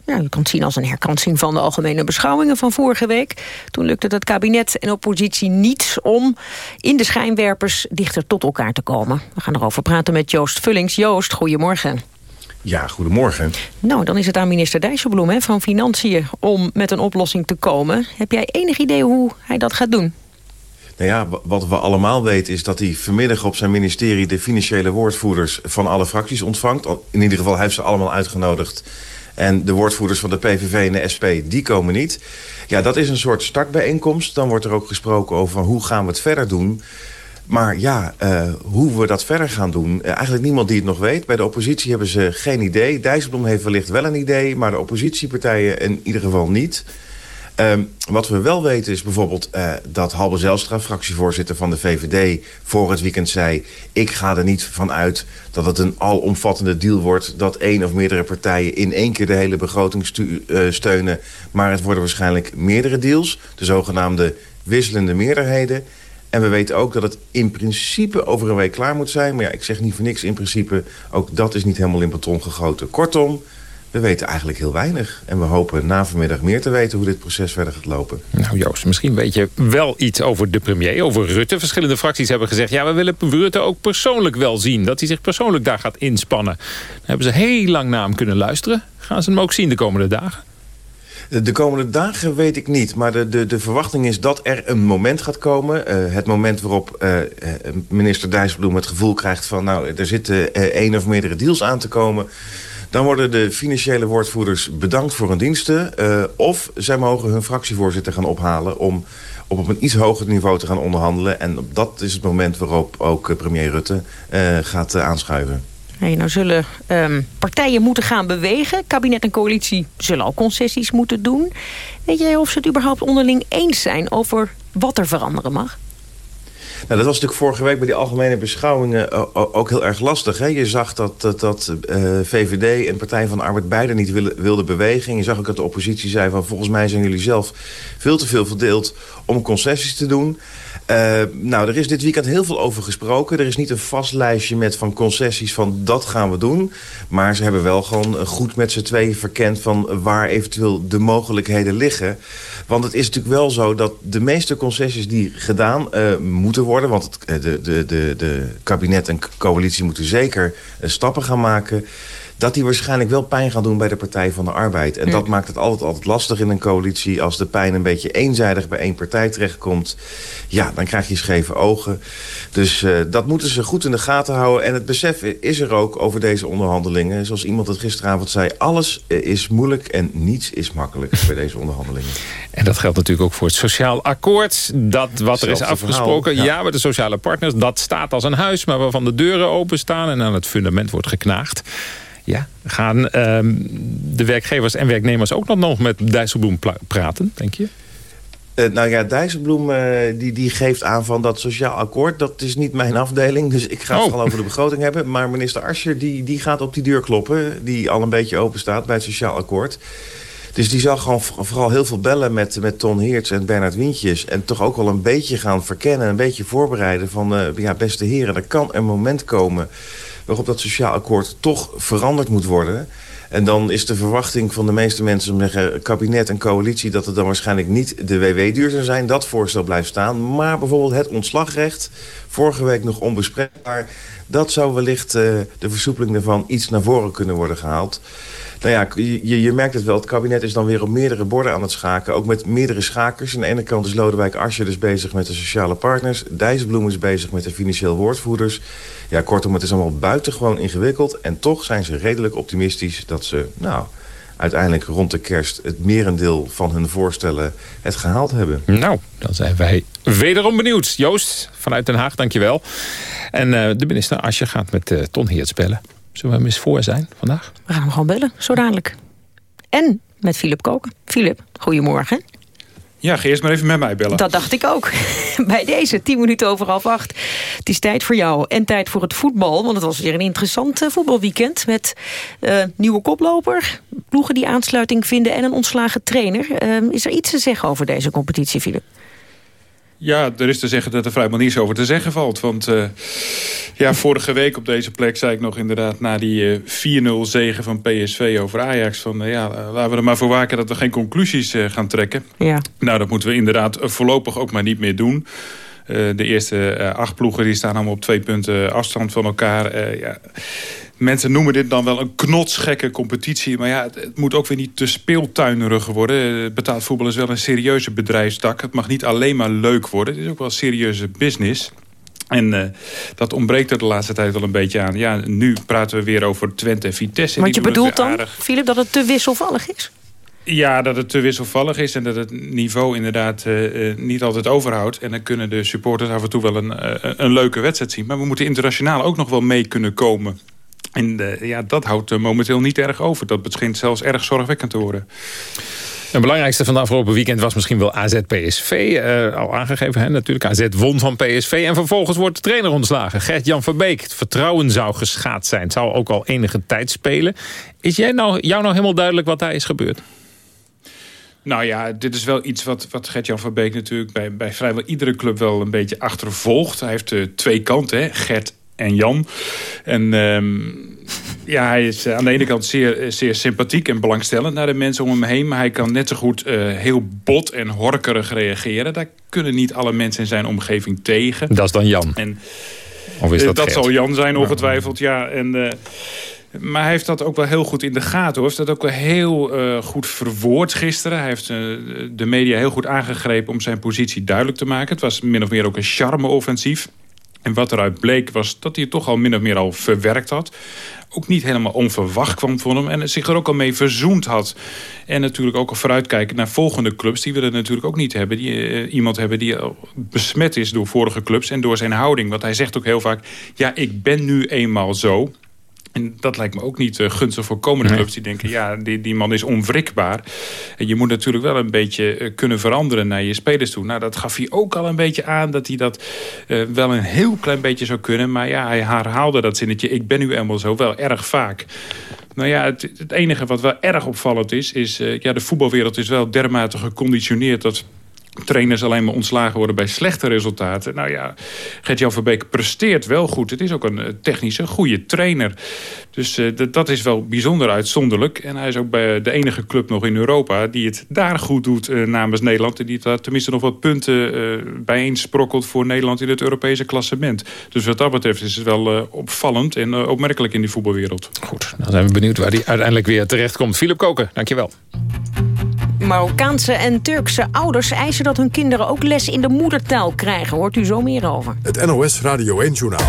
Ja, u kan het zien als een herkansing van de algemene beschouwingen van vorige week. Toen lukte het kabinet en oppositie niets om in de schijnwerpers dichter tot elkaar te komen. We gaan erover praten met Joost Vullings. Joost, goedemorgen. Ja, goedemorgen. Nou, dan is het aan minister Dijsselbloem hè, van Financiën om met een oplossing te komen. Heb jij enig idee hoe hij dat gaat doen? Nou ja, wat we allemaal weten is dat hij vanmiddag op zijn ministerie... de financiële woordvoerders van alle fracties ontvangt. In ieder geval, hij heeft ze allemaal uitgenodigd. En de woordvoerders van de PVV en de SP, die komen niet. Ja, dat is een soort startbijeenkomst. Dan wordt er ook gesproken over hoe gaan we het verder doen... Maar ja, uh, hoe we dat verder gaan doen... Uh, eigenlijk niemand die het nog weet. Bij de oppositie hebben ze geen idee. Dijsselbloem heeft wellicht wel een idee... maar de oppositiepartijen in ieder geval niet. Uh, wat we wel weten is bijvoorbeeld uh, dat Halbe Zelstra... fractievoorzitter van de VVD, voor het weekend zei... ik ga er niet van uit dat het een alomvattende deal wordt... dat één of meerdere partijen in één keer de hele begroting steunen... maar het worden waarschijnlijk meerdere deals. De zogenaamde wisselende meerderheden... En we weten ook dat het in principe over een week klaar moet zijn. Maar ja, ik zeg niet voor niks in principe. Ook dat is niet helemaal in beton gegoten. Kortom, we weten eigenlijk heel weinig. En we hopen na vanmiddag meer te weten hoe dit proces verder gaat lopen. Nou Joost, misschien weet je wel iets over de premier, over Rutte. Verschillende fracties hebben gezegd... ja, we willen Rutte ook persoonlijk wel zien. Dat hij zich persoonlijk daar gaat inspannen. Dan hebben ze heel lang naar hem kunnen luisteren. Gaan ze hem ook zien de komende dagen? De komende dagen weet ik niet. Maar de, de, de verwachting is dat er een moment gaat komen. Uh, het moment waarop uh, minister Dijsselbloem het gevoel krijgt van... nou, er zitten één of meerdere deals aan te komen. Dan worden de financiële woordvoerders bedankt voor hun diensten. of zij mogen hun fractievoorzitter gaan ophalen... om op, op een iets hoger niveau te gaan onderhandelen. En dat is het moment waarop ook premier Rutte gaat aanschuiven. Hey, nou zullen um, partijen moeten gaan bewegen. Kabinet en coalitie zullen al concessies moeten doen. Weet jij of ze het überhaupt onderling eens zijn over wat er veranderen mag? Nou, dat was natuurlijk vorige week bij die algemene beschouwingen ook heel erg lastig. Hè? Je zag dat, dat, uh, VVD en Partij van de Arbeid beide niet wilden, wilden bewegen. Je zag ook dat de oppositie zei van volgens mij zijn jullie zelf veel te veel verdeeld om concessies te doen. Uh, nou, er is dit weekend heel veel over gesproken. Er is niet een vast lijstje met van concessies van dat gaan we doen. Maar ze hebben wel gewoon goed met z'n tweeën verkend... van waar eventueel de mogelijkheden liggen. Want het is natuurlijk wel zo dat de meeste concessies die gedaan uh, moeten worden... want het, de, de, de, de kabinet en coalitie moeten zeker stappen gaan maken dat die waarschijnlijk wel pijn gaan doen bij de Partij van de Arbeid. En dat maakt het altijd, altijd lastig in een coalitie... als de pijn een beetje eenzijdig bij één partij terechtkomt. Ja, dan krijg je scheve ogen. Dus uh, dat moeten ze goed in de gaten houden. En het besef is er ook over deze onderhandelingen. Zoals iemand het gisteravond zei... alles is moeilijk en niets is makkelijk bij deze onderhandelingen. En dat geldt natuurlijk ook voor het sociaal akkoord. Dat wat er is afgesproken, verhaal, ja. ja, met de sociale partners... dat staat als een huis, maar waarvan de deuren openstaan... en aan het fundament wordt geknaagd. Ja, gaan um, de werkgevers en werknemers ook nog met Dijsselbloem praten, denk je? Uh, nou ja, Dijsselbloem uh, die, die geeft aan van dat sociaal akkoord. Dat is niet mijn afdeling, dus ik ga het oh. vooral over de begroting hebben. Maar minister Ascher die, die gaat op die deur kloppen... die al een beetje open staat bij het sociaal akkoord. Dus die zal gewoon vooral heel veel bellen met, met Ton Heerts en Bernard Wientjes. En toch ook wel een beetje gaan verkennen, een beetje voorbereiden van... Uh, ja, beste heren, er kan een moment komen waarop dat sociaal akkoord toch veranderd moet worden. En dan is de verwachting van de meeste mensen, zeggen, kabinet en coalitie, dat het dan waarschijnlijk niet de WW-duur zou zijn. Dat voorstel blijft staan. Maar bijvoorbeeld het ontslagrecht, vorige week nog onbespreekbaar. Dat zou wellicht uh, de versoepeling daarvan iets naar voren kunnen worden gehaald. Nou ja, je, je merkt het wel. Het kabinet is dan weer op meerdere borden aan het schaken. Ook met meerdere schakers. Aan de ene kant is Lodewijk Asscher dus bezig met de sociale partners. Dijsselbloem is bezig met de financieel woordvoerders. Ja, kortom, het is allemaal buitengewoon ingewikkeld. En toch zijn ze redelijk optimistisch dat ze, nou uiteindelijk rond de kerst het merendeel van hun voorstellen het gehaald hebben. Nou, dan zijn wij wederom benieuwd. Joost, vanuit Den Haag, dankjewel. En uh, de minister Asje gaat met uh, Ton Heerts bellen. Zullen we hem eens voor zijn vandaag? We gaan hem gewoon bellen, zo dadelijk. En met Philip Koken. Philip, goedemorgen. Ja, ga eerst maar even met mij bellen. Dat dacht ik ook. Bij deze, 10 minuten over half acht. Het is tijd voor jou en tijd voor het voetbal. Want het was weer een interessant uh, voetbalweekend... met uh, nieuwe koploper, ploegen die aansluiting vinden... en een ontslagen trainer. Uh, is er iets te zeggen over deze competitie, Philip? Ja, er is te zeggen dat er vrijwel niets over te zeggen valt. Want uh, ja, vorige week op deze plek zei ik nog inderdaad... na die uh, 4-0 zegen van PSV over Ajax... van uh, ja, laten we er maar voor waken dat we geen conclusies gaan trekken. Ja. Nou, dat moeten we inderdaad voorlopig ook maar niet meer doen. de eerste acht ploegen die staan allemaal op twee punten afstand van elkaar. ja Mensen noemen dit dan wel een knotsgekke competitie. Maar ja, het, moet ook weer niet te speeltuinerig worden. Betaald voetbal is wel een serieuze bedrijfstak. Het mag niet alleen maar leuk worden. Het is ook wel een serieuze business. En uh, dat ontbreekt er de laatste tijd wel een beetje aan. Ja, nu praten we weer over Twente en Vitesse. Want je bedoelt dan, Filip, dat het te wisselvallig is? Ja, dat het te wisselvallig is en dat het niveau inderdaad uh, niet altijd overhoudt. En dan kunnen de supporters af en toe wel een, uh, een leuke wedstrijd zien. Maar we moeten internationaal ook nog wel mee kunnen komen. En uh, ja, dat houdt uh, momenteel niet erg over. Dat begint zelfs erg zorgwekkend te worden. Het belangrijkste van de afgelopen weekend was misschien wel AZ-PSV. Uh, eh, al aangegeven, hè, natuurlijk. AZ won van PSV en vervolgens wordt de trainer ontslagen. Gert-Jan Verbeek. Het vertrouwen zou geschaad zijn. Het zou ook al enige tijd spelen. Is jij nou, jou nou helemaal duidelijk wat daar is gebeurd? Nou ja, dit is wel iets wat, wat Gert-Jan van Beek natuurlijk bij, bij vrijwel iedere club wel een beetje achtervolgt. Hij heeft uh, twee kanten, hè? Gert en Jan. En um, ja, hij is aan de ene kant zeer, zeer sympathiek en belangstellend naar de mensen om hem heen. Maar hij kan net zo goed uh, heel bot en horkerig reageren. Daar kunnen niet alle mensen in zijn omgeving tegen. Dat is dan Jan. En, of is dat uh, dat zal Jan zijn, ongetwijfeld, ja. En... Uh, maar hij heeft dat ook wel heel goed in de gaten. Hij heeft dat ook wel heel uh, goed verwoord gisteren. Hij heeft uh, de media heel goed aangegrepen om zijn positie duidelijk te maken. Het was min of meer ook een charme-offensief. En wat eruit bleek was dat hij het toch al min of meer al verwerkt had. Ook niet helemaal onverwacht kwam van hem. En zich er ook al mee verzoend had. En natuurlijk ook al vooruitkijken naar volgende clubs. Die willen natuurlijk ook niet hebben. Die, uh, iemand hebben die besmet is door vorige clubs. En door zijn houding. Want hij zegt ook heel vaak. Ja, ik ben nu eenmaal zo. En dat lijkt me ook niet uh, gunstig voor komende clubs die denken... ja, die, die man is onwrikbaar. En je moet natuurlijk wel een beetje uh, kunnen veranderen naar je spelers toe. Nou, dat gaf hij ook al een beetje aan... dat hij dat uh, wel een heel klein beetje zou kunnen. Maar ja, hij herhaalde dat zinnetje... ik ben nu eenmaal zo wel erg vaak. Nou ja, het, het enige wat wel erg opvallend is... is ja, de voetbalwereld is wel dermate geconditioneerd... dat trainers alleen maar ontslagen worden bij slechte resultaten. Nou ja, Gert-Jan Verbeek presteert wel goed. Het is ook een technische goede trainer. Dus uh, dat is wel bijzonder uitzonderlijk. En hij is ook bij de enige club nog in Europa... die het daar goed doet uh, namens Nederland... en die daar tenminste nog wat punten uh, bijeen sprokkelt... voor Nederland in het Europese klassement. Dus wat dat betreft is het wel opvallend en opmerkelijk in die voetbalwereld. Goed, dan zijn we benieuwd waar hij uiteindelijk weer terecht komt. Philip Koken, dankjewel. Marokkaanse en Turkse ouders eisen dat hun kinderen ook les in de moedertaal krijgen. Hoort u zo meer over. Het NOS Radio 1-journaal.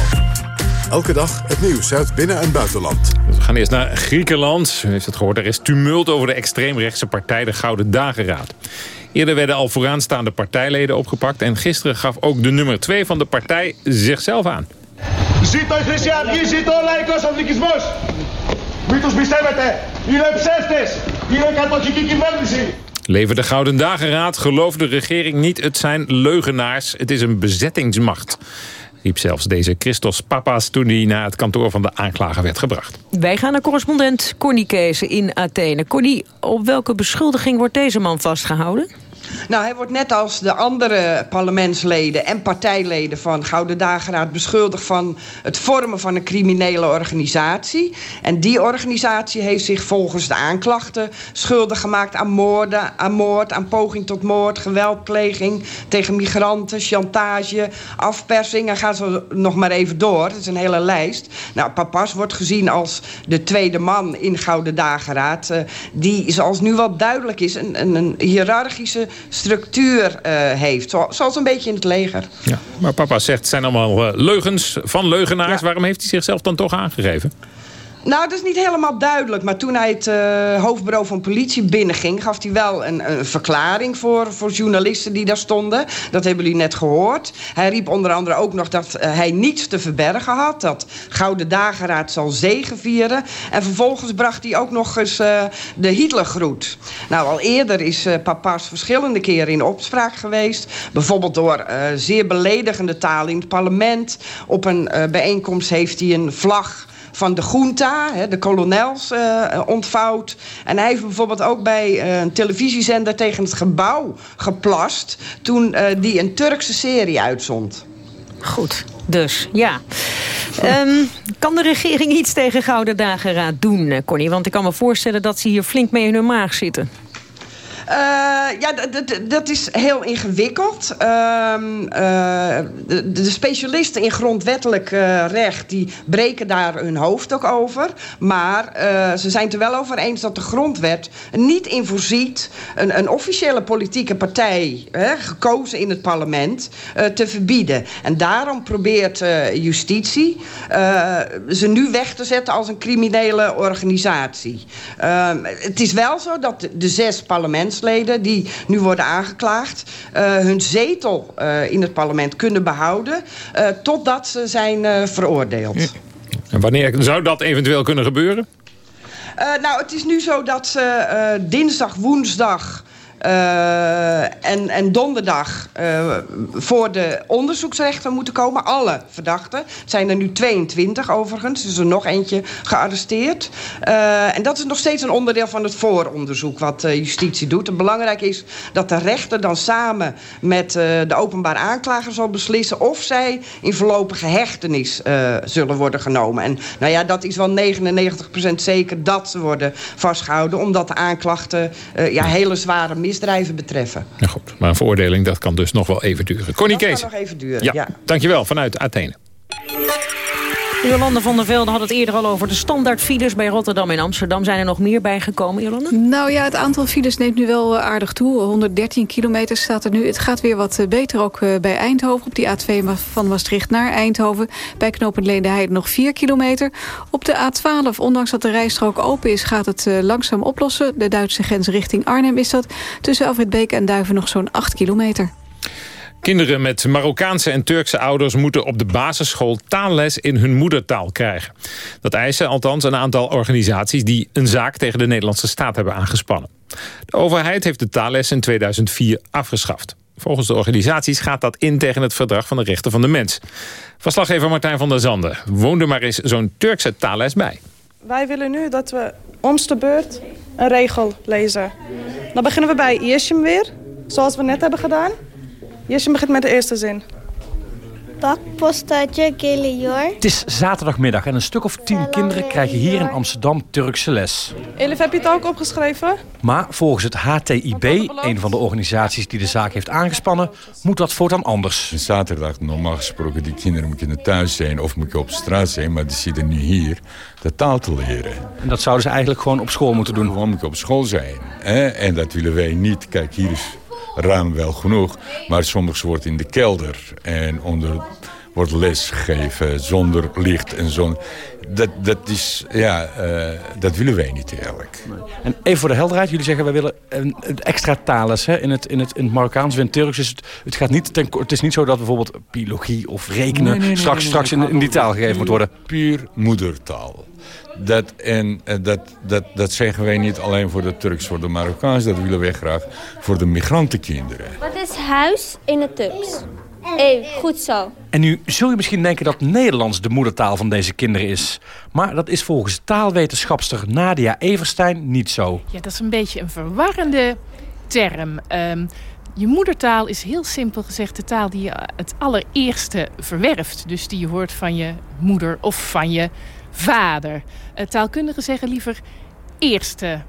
Elke dag het nieuws uit binnen- en buitenland. We gaan eerst naar Griekenland. U heeft het gehoord, er is tumult over de extreemrechtse partij de Gouden Dageraad. Eerder werden al vooraanstaande partijleden opgepakt... en gisteren gaf ook de nummer 2 van de partij zichzelf aan. Zito Χρυσή Αυγή, ζήτω ο λαϊκός οδικισμός. Μην τους πιστεύετε, είναι ψεύτες, είναι κατοχική κυβέρνηση. Lever de Gouden Dageraad, gelooft de regering niet, het zijn leugenaars, het is een bezettingsmacht riep zelfs deze Christos Papas toen hij naar het kantoor van de aanklager werd gebracht. Wij gaan naar correspondent Connie Kees in Athene. Connie, op welke beschuldiging wordt deze man vastgehouden? Nou, hij wordt net als de andere parlementsleden en partijleden van Gouden Dageraad beschuldigd van het vormen van een criminele organisatie. En die organisatie heeft zich volgens de aanklachten schuldig gemaakt aan moorden, aan moord, aan poging tot moord, geweldpleging tegen migranten, chantage, afpersing. En gaan ze nog maar even door. Het is een hele lijst. Nou, Papas wordt gezien als de tweede man in Gouden Dageraad. Uh, die, zoals nu wel duidelijk is, een, een, een hiërarchische structuur uh, heeft. Zo, zoals een beetje in het leger. Ja, maar papa zegt, het zijn allemaal uh, leugens van leugenaars. Ja. Waarom heeft hij zichzelf dan toch aangegeven? Nou, dat is niet helemaal duidelijk. Maar toen hij het uh, hoofdbureau van politie binnenging... gaf hij wel een, verklaring voor, voor journalisten die daar stonden. Dat hebben jullie net gehoord. Hij riep onder andere ook nog dat uh, hij niets te verbergen had. Dat Gouden Dageraad zal zegevieren. En vervolgens bracht hij ook nog eens uh, de Hitlergroet. Nou, al eerder is Papas verschillende keren in opspraak geweest. Bijvoorbeeld door zeer beledigende taal in het parlement. Op een bijeenkomst heeft hij een vlag van de junta, de kolonels, uh, ontvouwd. En hij heeft bijvoorbeeld ook bij uh, een televisiezender tegen het gebouw geplast... toen uh, die een Turkse serie uitzond. Goed, dus ja. Um, kan de regering iets tegen Gouden Dageraad doen, Connie? Want ik kan me voorstellen dat ze hier flink mee in hun maag zitten. Uh, ja, dat is heel ingewikkeld. Uh, uh, de, de, specialisten in grondwettelijk recht... die breken daar hun hoofd ook over. Maar ze zijn het er wel over eens dat de grondwet niet in voorziet... een, een officiële politieke partij, hè, gekozen in het parlement... te verbieden. En daarom probeert justitie ze nu weg te zetten... als een criminele organisatie. Ehm, het is wel zo dat de zes parlementen die nu worden aangeklaagd... Uh, hun zetel uh, in het parlement kunnen behouden... Uh, totdat ze zijn veroordeeld. En wanneer zou dat eventueel kunnen gebeuren? nou, het is nu zo dat ze dinsdag, woensdag... Uh, en, en donderdag uh, voor de onderzoeksrechter moeten komen. Alle verdachten. Het zijn er nu 22 overigens. Er is er nog eentje gearresteerd. Uh, en dat is nog steeds een onderdeel van het vooronderzoek wat justitie doet. En belangrijk is dat de rechter dan samen met de openbaar aanklager zal beslissen... of zij in voorlopige hechtenis zullen worden genomen. En nou ja, dat is wel 99% zeker dat ze worden vastgehouden... omdat de aanklachten ja, hele zware misdrijven betreffen. Goed, maar een veroordeling dat kan dus nog wel even duren. Connie dat Kees. kan nog even duren, ja, ja. Dankjewel, vanuit Athene. Jolande van der Velde had het eerder al over de standaardfiles bij Rotterdam en Amsterdam. Zijn er nog meer bijgekomen, Jolande? Nou ja, het aantal files neemt nu wel aardig toe. 113 kilometer staat er nu. Het gaat weer wat beter ook bij Eindhoven. Op die A2 van Maastricht naar Eindhoven. Bij knooppunt Leendeheide nog 4 kilometer. Op de A12, ondanks dat de rijstrook open is, gaat het langzaam oplossen. De Duitse grens richting Arnhem is dat. Tussen Alfredbeek en Duiven nog zo'n 8 kilometer. Kinderen met Marokkaanse en Turkse ouders moeten op de basisschool taalles in hun moedertaal krijgen. Dat eisen althans een aantal organisaties die een zaak tegen de Nederlandse staat hebben aangespannen. De overheid heeft de taalles in 2004 afgeschaft. Volgens de organisaties gaat dat in tegen het verdrag van de rechten van de mens. Verslaggever Martijn van der Zanden woonde maar eens zo'n Turkse taalles bij. Wij willen nu dat we omst de beurt een regel lezen. Dan beginnen we bij Iersjem weer, zoals we net hebben gedaan. Jesje begint met de eerste zin. Pak postadje geliyor. Het is zaterdagmiddag en een stuk of tien kinderen krijgen hier in Amsterdam Turkse les. Elif, heb je het ook opgeschreven? Maar volgens het HTIB, een van de organisaties die de zaak heeft aangespannen, moet dat voortaan anders. Zaterdag, normaal gesproken, die kinderen moeten thuis zijn of moeten op straat zijn, maar die zitten nu hier de taal te leren. En dat zouden ze eigenlijk gewoon op school moeten doen? Gewoon moeten op school zijn. Hè? En dat willen wij niet. Kijk, hier is ruim wel genoeg. Maar soms wordt in de kelder en onder wordt les gegeven zonder licht en zonder... Dat, dat, is, ja, uh, dat willen wij niet eerlijk. En even voor de helderheid, jullie zeggen wij willen een, een extra tales hè, in, het, in, het, in het Marokkaans en het Turks. Dus het, het, gaat niet ten, het is niet zo dat bijvoorbeeld biologie of rekenen nee, nee, nee, straks, straks in, in, die taal gegeven moet worden. Puur moedertaal. Dat, en dat, dat, dat zeggen wij niet alleen voor de Turks, voor de Marokkaans. Dat willen wij graag voor de migrantenkinderen. Wat is huis in het Turks? Hé, goed zo. En nu zul je misschien denken dat Nederlands de moedertaal van deze kinderen is. Maar dat is volgens taalwetenschapster Nadia Everstein niet zo. Ja, dat is een beetje een verwarrende term. Um, je moedertaal is heel simpel gezegd de taal die je het allereerste verwerft. Dus die je hoort van je moeder of van je vader. Uh, taalkundigen zeggen liever eerste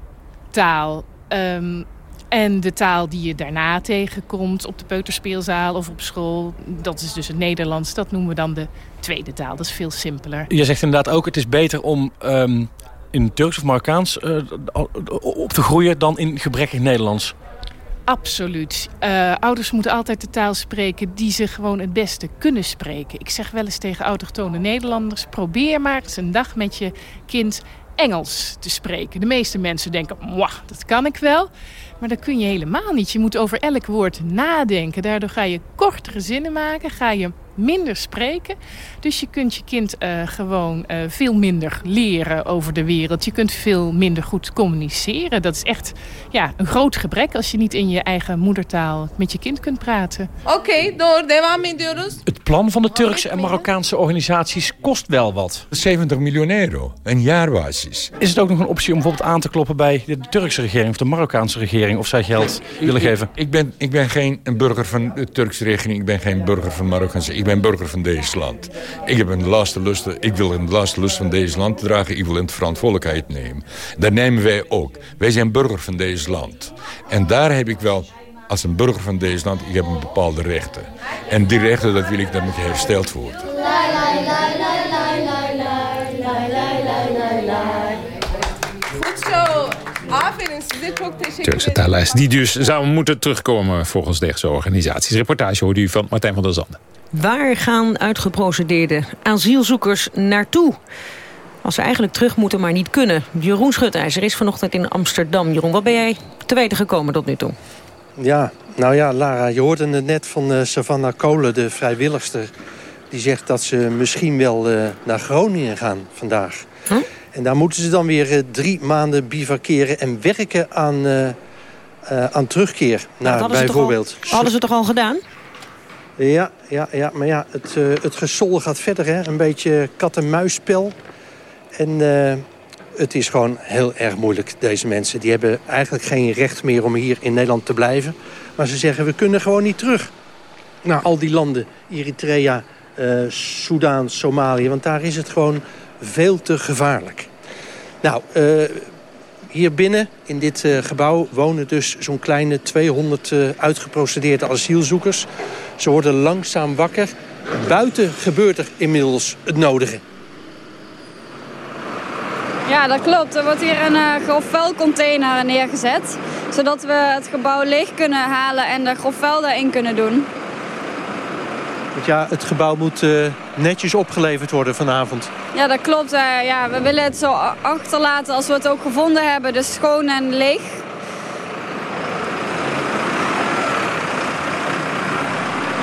taal. Um, en de taal die je daarna tegenkomt op de peuterspeelzaal of op school, dat is dus het Nederlands. Dat noemen we dan de tweede taal. Dat is veel simpeler. Je zegt inderdaad ook, het is beter om um, in Turks of Marokkaans uh, op te groeien dan in gebrekkig Nederlands. Absoluut. Uh, ouders moeten altijd de taal spreken die ze gewoon het beste kunnen spreken. Ik zeg wel eens tegen autochtone Nederlanders... probeer maar eens een dag met je kind Engels te spreken. De meeste mensen denken, dat kan ik wel. Maar dat kun je helemaal niet. Je moet over elk woord nadenken. Daardoor ga je kortere zinnen maken, ga je minder spreken. Dus je kunt je kind uh, gewoon uh, veel minder leren over de wereld. Je kunt veel minder goed communiceren. Dat is echt ja, een groot gebrek als je niet in je eigen moedertaal met je kind kunt praten. Oké, okay, door. Devam ediyoruz. Het plan van de Turkse en Marokkaanse organisaties kost wel wat. 70 miljoen euro, een jaarbasis. Is het ook nog een optie om bijvoorbeeld aan te kloppen bij de Turkse regering of de Marokkaanse regering of zij geld willen geven? Ik, ik, ben, ik ben geen een burger van de Turkse regering, ik ben geen burger van Marokkaanse. Ik ben burger van deze land. Ik, heb een laatste lust, ik wil in de laatste lust van deze land dragen. Ik wil in de verantwoordelijkheid nemen. Dat nemen wij ook. Wij zijn burger van deze land. En daar heb ik wel als een burger van deze land, ik heb een bepaalde rechten. En die rechten, dat wil ik, dat moet hersteld worden. Goed zo. Turkse taallijst die dus zou moeten terugkomen volgens deze organisaties. Reportage hoorde u van Martijn van der Zanden. Waar gaan uitgeprocedeerde asielzoekers naartoe? Als ze eigenlijk terug moeten, maar niet kunnen. Jeroen Schutijzer is vanochtend in Amsterdam. Jeroen, wat ben jij te weten gekomen tot nu toe? Ja, nou ja, Lara, je hoorde het net van uh, Savannah Kolen, de vrijwilligster. Die zegt dat ze misschien wel uh, naar Groningen gaan vandaag. Huh? En daar moeten ze dan weer uh, drie maanden bivakeren en werken aan, aan terugkeer. Naar nou, bijvoorbeeld. Al, hadden ze toch al gedaan? Ja, ja, ja, maar ja, het, uh, het gesol gaat verder. Hè? Een beetje kat-en-muisspel. En uh, het is gewoon heel erg moeilijk, deze mensen. Die hebben eigenlijk geen recht meer om hier in Nederland te blijven. Maar ze zeggen, we kunnen gewoon niet terug naar al die landen. Eritrea, uh, Soudaan, Somalië. Want daar is het gewoon veel te gevaarlijk. Nou, hier binnen in dit uh, gebouw wonen dus zo'n kleine 200 uh, uitgeprocedeerde asielzoekers. Ze worden langzaam wakker. Buiten gebeurt er inmiddels het nodige. Ja, dat klopt. Er wordt hier een uh, grofvuilcontainer neergezet. Zodat we het gebouw leeg kunnen halen en de grofvuil daarin kunnen doen. Want ja, het gebouw moet uh, netjes opgeleverd worden vanavond. Ja, dat klopt. Uh, ja, we willen het zo achterlaten als we het ook gevonden hebben. Dus schoon en leeg.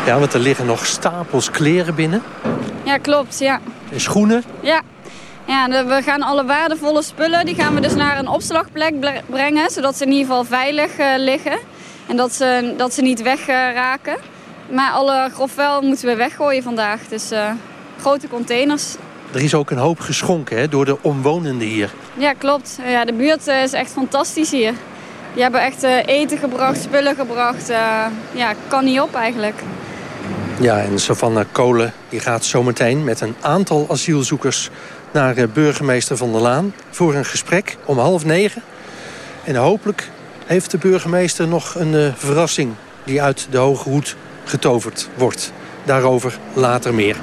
Ja, want er liggen nog stapels kleren binnen. Ja, klopt, ja. En schoenen? Ja. Ja, we gaan alle waardevolle spullen, die gaan we dus naar een opslagplek brengen. Zodat ze in ieder geval veilig uh, liggen. En dat ze, dat ze niet wegraken. Maar alle grofvuil moeten we weggooien vandaag. Dus uh, grote containers. Er is ook een hoop geschonken hè, door de omwonenden hier. Ja, klopt. Ja, de buurt is echt fantastisch hier. Die hebben echt uh, eten gebracht, spullen gebracht. Ja, kan niet op eigenlijk. Ja, en Savannah Kolen die gaat zometeen met een aantal asielzoekers... naar burgemeester Van der Laan voor een gesprek om half negen. En hopelijk heeft de burgemeester nog een verrassing... die uit de hoge hoed getoverd wordt. Daarover later meer.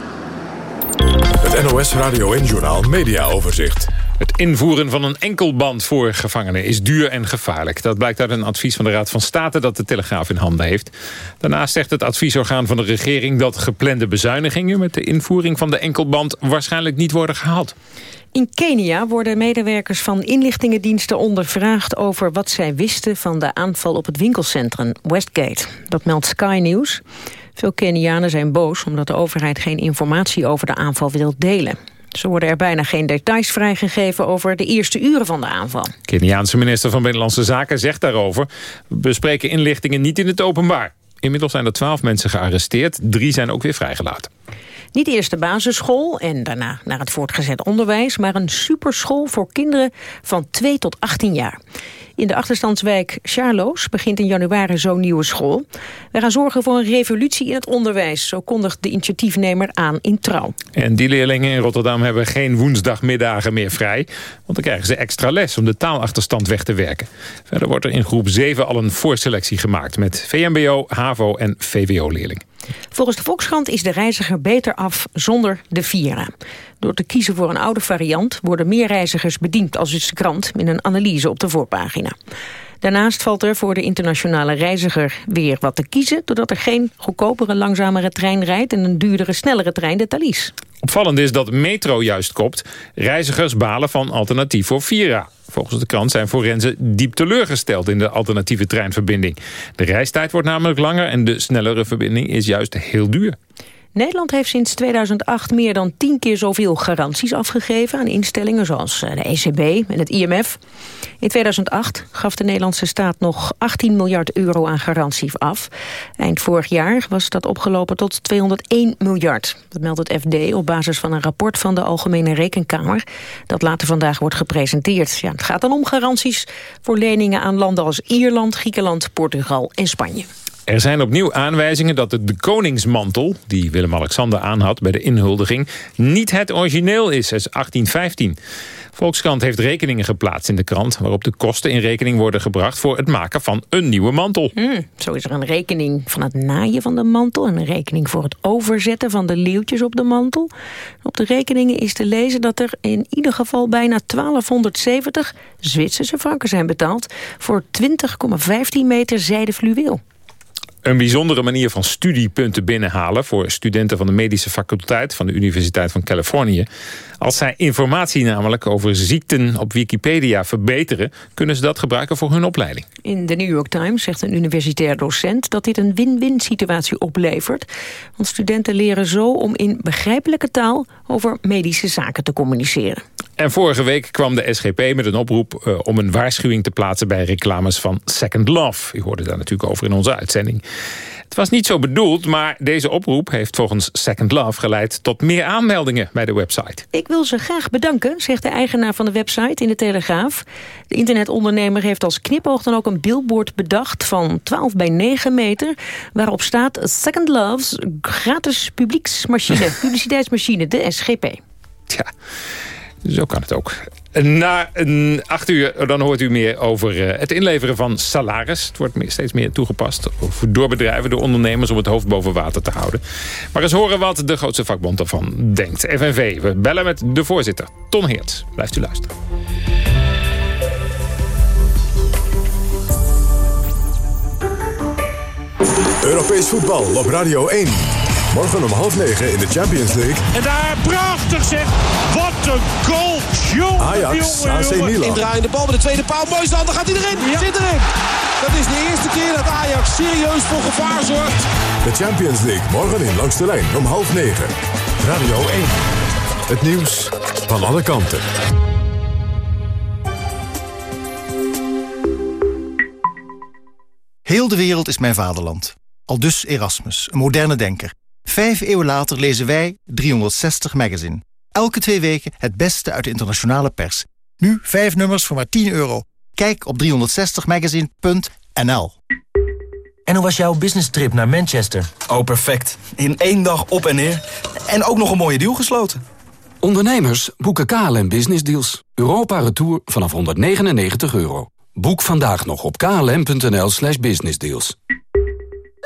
Het NOS Radio en Journaal Media Overzicht. Het invoeren van een enkelband voor gevangenen is duur en gevaarlijk. Dat blijkt uit een advies van de Raad van State dat de Telegraaf in handen heeft. Daarnaast zegt het adviesorgaan van de regering dat geplande bezuinigingen met de invoering van de enkelband waarschijnlijk niet worden gehaald. In Kenia worden medewerkers van inlichtingendiensten ondervraagd over wat zij wisten van de aanval op het winkelcentrum Westgate. Dat meldt Sky News. Veel Kenianen zijn boos omdat de overheid geen informatie over de aanval wil delen. Zo worden er bijna geen details vrijgegeven over de eerste uren van de aanval. Keniaanse minister van Binnenlandse Zaken zegt daarover... we bespreken inlichtingen niet in het openbaar. Inmiddels zijn er twaalf mensen gearresteerd. Drie zijn ook weer vrijgelaten. Niet eerst de basisschool en daarna naar het voortgezet onderwijs... maar een superschool voor kinderen van 2 tot 18 jaar. In de achterstandswijk Charloes begint in januari zo'n nieuwe school. We gaan zorgen voor een revolutie in het onderwijs. Zo kondigt de initiatiefnemer aan in Trouw. En die leerlingen in Rotterdam hebben geen woensdagmiddagen meer vrij. Want dan krijgen ze extra les om de taalachterstand weg te werken. Verder wordt er in groep 7 al een voorselectie gemaakt... met VMBO, HAVO en VWO-leerlingen. Volgens de Volkskrant is de reiziger beter af zonder de Vira. Door te kiezen voor een oude variant worden meer reizigers bediend als is de krant in een analyse op de voorpagina. Daarnaast valt er voor de internationale reiziger weer wat te kiezen... doordat er geen goedkopere, langzamere trein rijdt... en een duurdere, snellere trein, de Thalys. Opvallend is dat Metro juist kopt. Reizigers balen van alternatief voor Vira. Volgens de krant zijn forensen diep teleurgesteld in de alternatieve treinverbinding. De reistijd wordt namelijk langer en de snellere verbinding is juist heel duur. Nederland heeft sinds 2008 meer dan tien keer zoveel garanties afgegeven... aan instellingen zoals eh, de ECB en het IMF. In 2008 gaf de Nederlandse staat nog 18 miljard euro aan garantie af. Eind vorig jaar was dat opgelopen tot 201 miljard. Dat meldt het FD op basis van een rapport van de Algemene Rekenkamer... dat later vandaag wordt gepresenteerd. Ja, het gaat dan om garanties voor leningen aan landen als Ierland, Griekenland, Portugal en Spanje. Er zijn opnieuw aanwijzingen dat de, koningsmantel... die Willem-Alexander aanhad bij de inhuldiging... niet het origineel is, is 1815. Volkskrant heeft rekeningen geplaatst in de krant... waarop de kosten in rekening worden gebracht... voor het maken van een nieuwe mantel. Hmm, zo is er een rekening van het naaien van de mantel... en een rekening voor het overzetten van de leeuwtjes op de mantel. Op de rekeningen is te lezen dat er in ieder geval bijna 1270 Zwitserse franken zijn betaald... voor 20,15 meter zijde fluweel. Een bijzondere manier van studiepunten binnenhalen... voor studenten van de medische faculteit van de Universiteit van Californië. Als zij informatie namelijk over ziekten op Wikipedia verbeteren... kunnen ze dat gebruiken voor hun opleiding. In de New York Times zegt een universitair docent... dat dit een win-win situatie oplevert. Want studenten leren zo om in begrijpelijke taal... over medische zaken te communiceren. En vorige week kwam de SGP met een oproep uh, om een waarschuwing te plaatsen bij reclames van Second Love. U hoorde daar natuurlijk over in onze uitzending. Het was niet zo bedoeld, maar deze oproep heeft volgens Second Love geleid tot meer aanmeldingen bij de website. Ik wil ze graag bedanken, zegt de eigenaar van de website in de Telegraaf. De internetondernemer heeft als knipoog dan ook een billboard bedacht van 12 bij 9 meter, waarop staat Second Love's gratis publieksmachine, publiciteitsmachine, de SGP. Tja. Zo kan het ook. Na een acht uur dan hoort u meer over eh, het inleveren van salaris. Het wordt steeds meer toegepast door bedrijven, door ondernemers... om het hoofd boven water te houden. Maar eens horen wat de grootste vakbond ervan denkt. FNV, we bellen met de voorzitter, Ton Heert. Blijft u luisteren. Europees voetbal op Radio 1. Morgen om half negen in de Champions League. En daar prachtig zeg. Wat een goal. Jongen, Ajax, jongen, AC jongen. Milan. Indraaiende bal met de tweede paal. Mooi stand, dan gaat hij erin. Zit erin. Dat is de eerste keer dat Ajax serieus voor gevaar zorgt. De Champions League morgen in Langs de Lijn om half negen. Radio 1. Het nieuws van alle kanten. Heel de wereld is mijn vaderland. Al dus Erasmus, een moderne denker. Vijf eeuwen later lezen wij 360 Magazine. Elke twee weken het beste uit de internationale pers. Nu vijf nummers voor maar 10 euro. Kijk op 360magazine.nl En hoe was jouw business trip naar Manchester? Oh, perfect. In één dag op en neer. En ook nog een mooie deal gesloten. Ondernemers boeken KLM Business Deals. Europa Retour vanaf 199 euro. Boek vandaag nog op klm.nl slash businessdeals.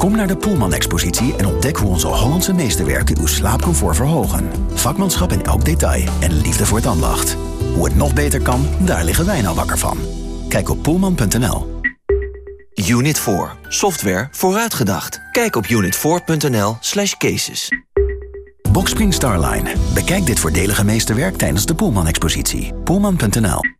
Kom naar de Poelman-expositie en ontdek hoe onze Hollandse meesterwerken uw slaapcomfort verhogen. Vakmanschap in elk detail en liefde voor het ambacht. Hoe het nog beter kan, daar liggen wij nou wakker van. Kijk op poelman.nl. Unit 4. Software vooruitgedacht. Kijk op unit4.nl slash cases. Boxspring Starline. Bekijk dit voordelige meesterwerk tijdens de Poelman-expositie. Poelman.nl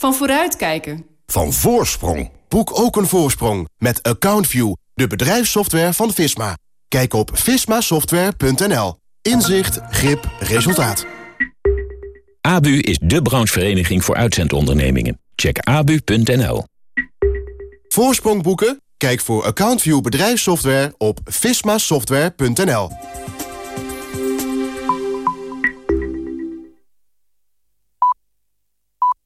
Van vooruitkijken. Van voorsprong. Boek ook een voorsprong met AccountView, de bedrijfssoftware van Visma. Kijk op vismasoftware.nl. Inzicht, grip, resultaat. ABU is de branchevereniging voor uitzendondernemingen. Check abu.nl. Voorsprong boeken? Kijk voor AccountView bedrijfssoftware op vismasoftware.nl.